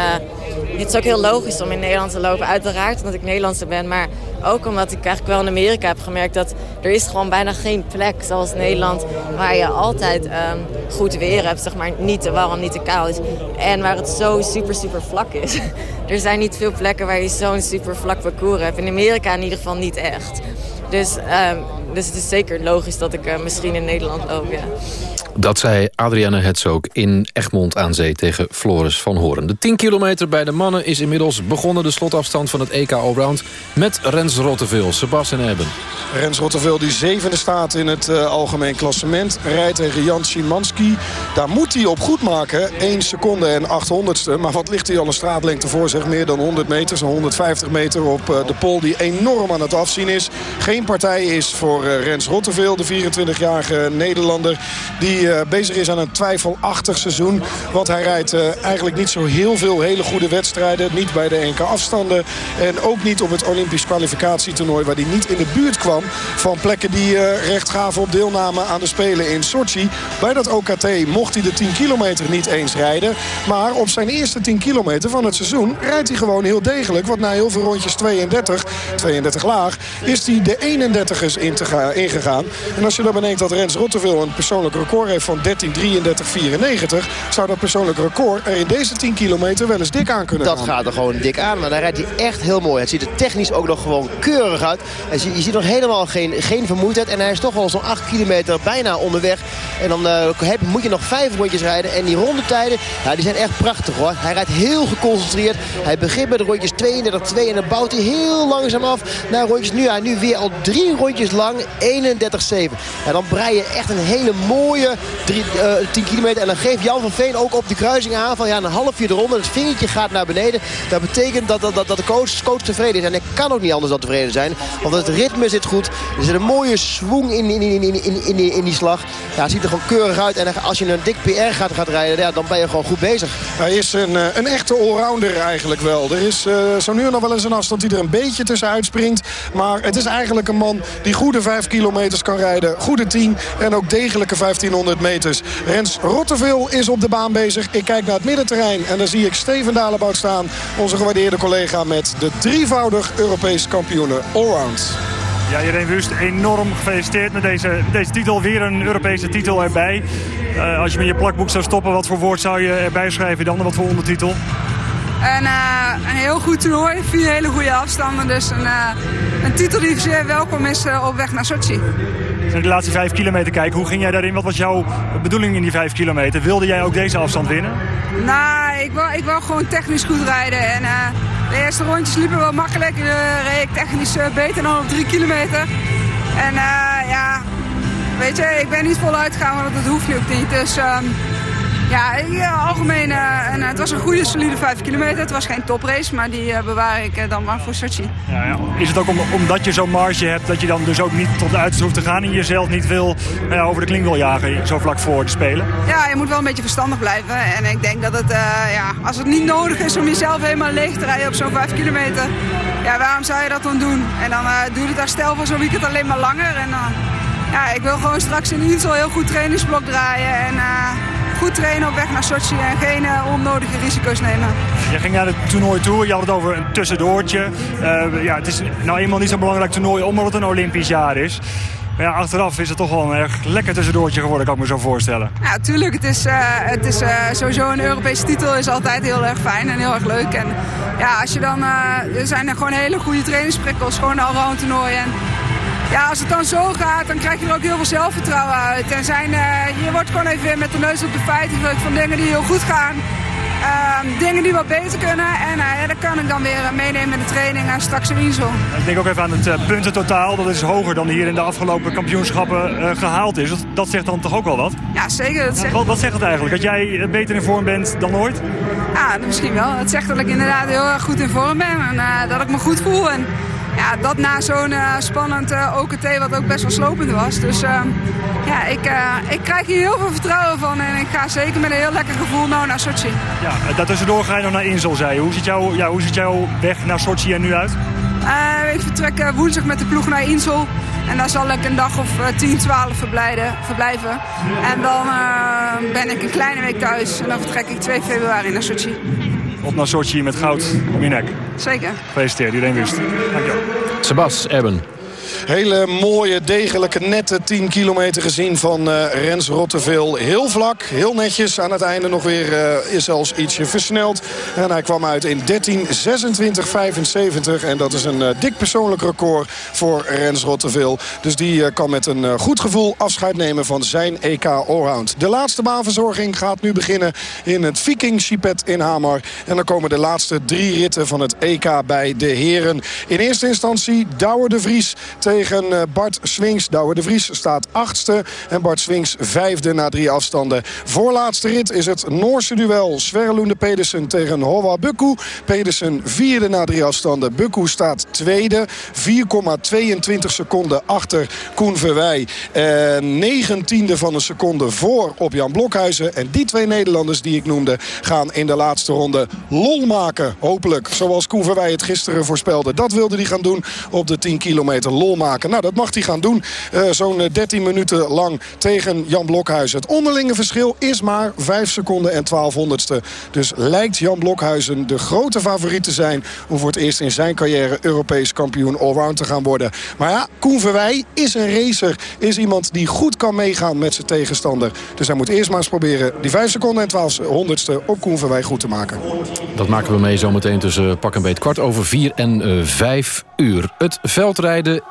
het is ook heel logisch om in Nederland te lopen. Uiteraard omdat ik Nederlandse ben, maar ook omdat ik eigenlijk wel in Amerika heb gemerkt dat er is gewoon bijna geen plek zoals Nederland waar je altijd ehm, goed weer hebt, zeg maar niet te warm, niet te koud en waar het zo super super vlak is. er zijn niet veel plekken waar je zo'n super vlak parcours hebt. In Amerika in ieder geval niet echt. Dus, ehm, dus het is zeker logisch dat ik eh, misschien in Nederland loop, ja. Dat zei Adriana Herzog in Egmond aan Zee tegen Floris van Horen. De 10 kilometer bij de mannen is inmiddels begonnen. De slotafstand van het EK Allround met Rens Rotteveel. Sebastian Eben. Rens Rotterdam die zevende staat in het uh, algemeen klassement. Rijdt tegen Jan Szymanski. Daar moet hij op goed maken. 1 seconde en 800ste. Maar wat ligt hij al een straatlengte voor zich? Meer dan 100 meter. Zo'n 150 meter op uh, de pol die enorm aan het afzien is. Geen partij is voor uh, Rens Rotteveel. De 24-jarige Nederlander. Die bezig is aan een twijfelachtig seizoen. Want hij rijdt eigenlijk niet zo heel veel hele goede wedstrijden. Niet bij de NK afstanden. En ook niet op het Olympisch kwalificatietoernooi. Waar hij niet in de buurt kwam van plekken die uh, recht gaven op deelname aan de Spelen in Sochi. Bij dat OKT mocht hij de 10 kilometer niet eens rijden. Maar op zijn eerste 10 kilometer van het seizoen rijdt hij gewoon heel degelijk. Want na heel veel rondjes 32, 32 laag, is hij de 31ers in te gaan, ingegaan. En als je dan bedenkt dat Rens Rotterdam een persoonlijk record heeft van 13, 33, 94... zou dat persoonlijk record er in deze 10 kilometer wel eens dik aan kunnen Dat gaan. gaat er gewoon dik aan, maar dan rijdt hij echt heel mooi. Het ziet er technisch ook nog gewoon keurig uit. En je, je ziet nog helemaal geen, geen vermoeidheid. En hij is toch wel zo'n 8 kilometer bijna onderweg. En dan uh, heb, moet je nog vijf rondjes rijden. En die rondetijden, ja, die zijn echt prachtig hoor. Hij rijdt heel geconcentreerd. Hij begint bij de rondjes 32-2 en dan bouwt hij heel langzaam af naar rondjes. Nu, ja, nu weer al drie rondjes lang, 31-7. En dan brei je echt een hele mooie drie, uh, 10 kilometer. En dan geeft Jan van Veen ook op de kruising aan van ja, een half uur de ronde. Het vingertje gaat naar beneden. Dat betekent dat, dat, dat de coach, coach tevreden is. En hij kan ook niet anders dan tevreden zijn. Want het ritme zit goed. Er zit een mooie swing in, in, in, in, die, slag. Ja, het ziet er gewoon keurig uit. En als je een dik PR gaat, gaat rijden, ja, dan ben je gewoon goed bezig. Hij is een, uh, een echte allrounder eigenlijk wel. Er is uh, zo nu wel eens een afstand die er een beetje tussenuit springt. Maar het is eigenlijk een man die goede 5 kilometers kan rijden. Goede 10 en ook degelijke 1500 meters. Rens Rotteveel is op de baan bezig. Ik kijk naar het middenterrein en dan zie ik Steven Dalebout staan. Onze gewaardeerde collega met de drievoudig Europees kampioenen allround. Ja, Irene Wust, enorm gefeliciteerd met deze, deze titel. Weer een Europese titel erbij. Uh, als je met je plakboek zou stoppen, wat voor woord zou je erbij schrijven dan? Wat voor ondertitel? Een, uh, een heel goed toernooi, vier hele goede afstanden. Dus een, uh, een titel die zeer welkom is uh, op weg naar Sochi. Als we de laatste vijf kilometer kijken, hoe ging jij daarin? Wat was jouw bedoeling in die vijf kilometer? Wilde jij ook deze afstand winnen? Nou, ik wil, ik wil gewoon technisch goed rijden. En, de eerste rondjes liepen wel makkelijk. reed ik technisch beter dan op drie kilometer. En ja, weet je, ik ben niet voluit gegaan, want dat hoeft nu ook niet. Dus... Um, ja, ja, algemeen, uh, en, het was een goede, solide 5 kilometer. Het was geen toprace, maar die uh, bewaar ik dan maar voor Sochi. Ja, ja. Is het ook om, omdat je zo'n marge hebt, dat je dan dus ook niet tot de uiterste hoeft te gaan... en jezelf niet wil over de kling wil jagen, zo vlak voor te spelen? Ja, je moet wel een beetje verstandig blijven. En ik denk dat het, ja, als het niet nodig is om jezelf helemaal leeg te rijden op zo'n 5 kilometer... ja, waarom zou je dat dan doen? En dan doe het herstel van zo'n weekend alleen maar langer. En ja, ik wil gewoon straks in ieder geval heel goed trainingsblok draaien... En, goed trainen op weg naar Sochi en geen uh, onnodige risico's nemen. Je ging naar het toernooi toe, je had het over een tussendoortje. Uh, ja, het is nou eenmaal niet zo'n belangrijk toernooi omdat het een Olympisch jaar is. Maar ja, achteraf is het toch wel een erg lekker tussendoortje geworden, kan ik me zo voorstellen. Ja, tuurlijk. Het is, uh, het is uh, sowieso een Europese titel is altijd heel erg fijn en heel erg leuk. En ja, als je dan, uh, er zijn er gewoon hele goede trainingsprikkels, gewoon een allround toernooi. En ja, als het dan zo gaat, dan krijg je er ook heel veel zelfvertrouwen uit. En zijn, uh, je wordt gewoon even weer met de neus op de feiten gedrukt van dingen die heel goed gaan. Uh, dingen die wat beter kunnen. En uh, dat kan ik dan weer meenemen in de training en straks in Insel. Ik denk ook even aan het puntentotaal. Dat is hoger dan hier in de afgelopen kampioenschappen gehaald is. Dat, dat, zegt dan toch ook wel wat? Ja, zeker. Dat zegt... wat, wat zegt het eigenlijk? Dat jij beter in vorm bent dan ooit? Ja, misschien wel. Het zegt dat ik inderdaad heel erg goed in vorm ben. En dat ik me goed voel. En, ja, dat na zo'n uh, spannend uh, OKT wat ook best wel slopend was. Dus uh, ja, ik, ik krijg hier heel veel vertrouwen van en ik ga zeker met een heel lekker gevoel nou naar Sochi. Ja, daartussendoor ga je nog naar Insel, zei je. Hoe ziet, jou, ja, hoe ziet jouw weg naar Sochi er nu uit? ik vertrek woensdag met de ploeg naar Insel. En daar zal ik een dag of 10, 12 verblijven. En dan ben ik een kleine week thuis en dan vertrek ik 2 februari naar Sochi. Op naar Sochi met goud om je nek. Zeker. Gefeliciteerd, iedereen wist. Dankjewel. Sebas, Erben. Hele mooie, degelijke, nette 10 kilometer gezien van eh, Rens Rotteveel. Heel vlak, heel netjes. Aan het einde nog weer eh, is zelfs ietsje versneld. En hij kwam uit in 13.26.75. En dat is een eh, dik persoonlijk record voor Rens Rotteveel. Dus die kan met een goed gevoel afscheid nemen van zijn EK Allround. De laatste baanverzorging gaat nu beginnen in het Viking Chipet in Hamar. En dan komen de laatste drie ritten van het EK bij de heren. In eerste instantie Douwe de Vries tegen eh, Bart Swings. Douwe de Vries staat achtste en Bart Swings vijfde na drie afstanden. Voorlaatste rit is het Noorse duel. Lunde Pedersen tegen Hova Bukku. Pedersen vierde na drie afstanden. Bukku staat tweede. 4,22 seconden achter Koen Verwij. En negentiende van een seconde voor op Jan Blokhuizen. En die twee Nederlanders die ik noemde gaan in de laatste ronde lol maken. Hopelijk, zoals Koen Verwij het gisteren voorspelde. Dat wilde hij gaan doen op de 10 kilometer lol maken. Nou, dat mag hij gaan doen. Eh, Zo'n eh, 13 minuten lang tegen Jan Blokhuizen. Het onderlinge verschil is maar 5 seconden en 12 honderdste. Dus lijkt Jan Blokhuizen de grote favoriet te zijn... om voor het eerst in zijn carrière Europees kampioen allround te gaan worden. Maar ja, Koen Verwij is een racer. Is iemand die goed kan meegaan met zijn tegenstander. Dus hij moet eerst maar eens proberen die 5 seconden en 12 honderdste op Koen Verwij goed te maken. Dat maken we mee zometeen tussen pak en beet kwart over vier en eh, vijf uur. Het veldrijden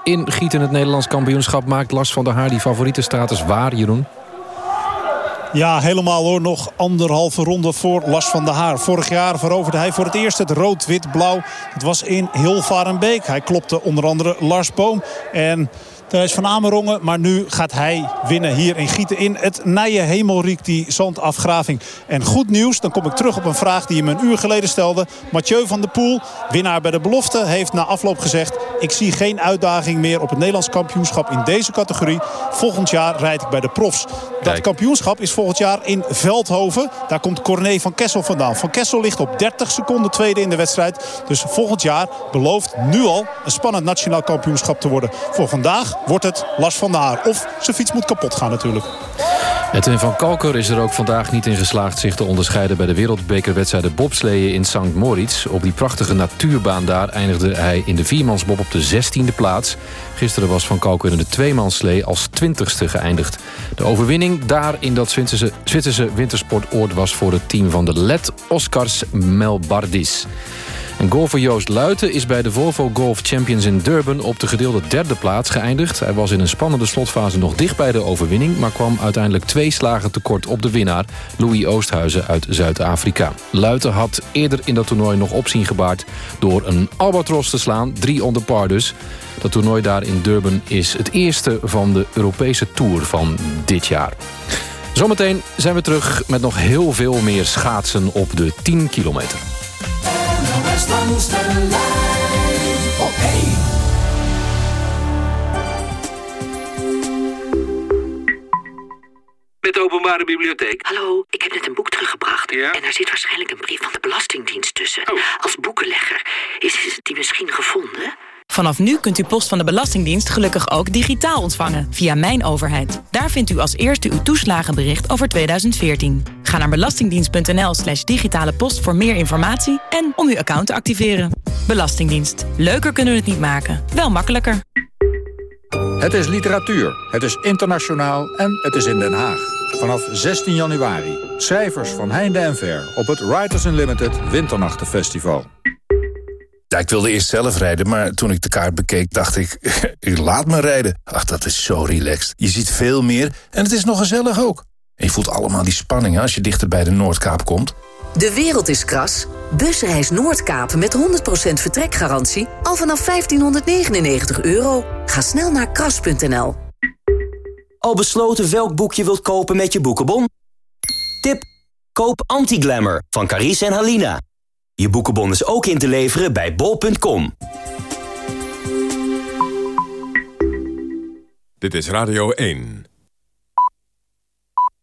in het Nederlands kampioenschap... maakt Lars van der Haar die favoriete status waar, Jeroen? Ja, helemaal hoor. Nog anderhalve ronde voor Lars van der Haar. Vorig jaar veroverde hij voor het eerst het rood-wit-blauw. Het was in Hilvarenbeek. Hij klopte onder andere Lars Boom. En daar is Van Amerongen. Maar nu gaat hij winnen hier in Gieten in het Nije Hemelriek, die zandafgraving. En goed nieuws, dan kom ik terug op een vraag die je me een uur geleden stelde. Mathieu van der Poel, winnaar bij de belofte, heeft na afloop gezegd... ik zie geen uitdaging meer op het Nederlands kampioenschap in deze categorie. Volgend jaar rijd ik bij de profs. Dat kampioenschap is volgend jaar in Veldhoven. Daar komt Corné van Kessel vandaan. Van Kessel ligt op 30 seconden tweede in de wedstrijd. Dus volgend jaar belooft nu al een spannend nationaal kampioenschap te worden. Voor vandaag wordt het Lars van Haar. Of zijn fiets moet kapot gaan natuurlijk. Edwin van Kalker is er ook vandaag niet in geslaagd zich te onderscheiden... bij de wereldbekerwedstrijden bobsleeën in St. Moritz. Op die prachtige natuurbaan daar eindigde hij in de viermansbob op de 16e plaats. Gisteren was van Kalker in de tweemanslee als 20ste geëindigd. De overwinning daar in dat Zwitserse, Zwitserse wintersportoord... was voor het team van de LED Oscars Melbardis. En golfer Joost Luiten is bij de Volvo Golf Champions in Durban... op de gedeelde derde plaats geëindigd. Hij was in een spannende slotfase nog dicht bij de overwinning... maar kwam uiteindelijk twee slagen tekort op de winnaar... Louis Oosthuizen uit Zuid-Afrika. Luiten had eerder in dat toernooi nog opzien gebaard... door een albatros te slaan, drie onder par dus. Dat toernooi daar in Durban is het eerste van de Europese Tour van dit jaar. Zometeen zijn we terug met nog heel veel meer schaatsen op de 10 kilometer. Langs de lijn op één. Met de openbare bibliotheek. Hallo, ik heb net een boek teruggebracht. En daar zit waarschijnlijk een brief van de Belastingdienst tussen. Als boekenlegger. Is, is die misschien gevonden? Vanaf nu kunt u post van de Belastingdienst gelukkig ook digitaal ontvangen via Mijn Overheid. Daar vindt u als eerste uw toeslagenbericht over 2014. Ga naar belastingdienst.nl slash digitale post voor meer informatie en om uw account te activeren. Belastingdienst. Leuker kunnen we het niet maken, wel makkelijker. Het is literatuur, het is internationaal en het is in Den Haag. Vanaf 16 januari. Schrijvers van heinde en ver op het Writers Unlimited Winternachtenfestival. Ja, ik wilde eerst zelf rijden, maar toen ik de kaart bekeek dacht ik... laat me rijden. Ach, dat is zo relaxed. Je ziet veel meer en het is nog gezellig ook. En je voelt allemaal die spanning hè, als je dichter bij de Noordkaap komt. De wereld is kras. Busreis Noordkaap met 100% vertrekgarantie al vanaf 1599 euro. Ga snel naar kras.nl. Al besloten welk boek je wilt kopen met je boekenbon? Tip: koop Anti-Glamour van Carice en Halina. Je boekenbon is ook in te leveren bij bol.com. Dit is Radio 1.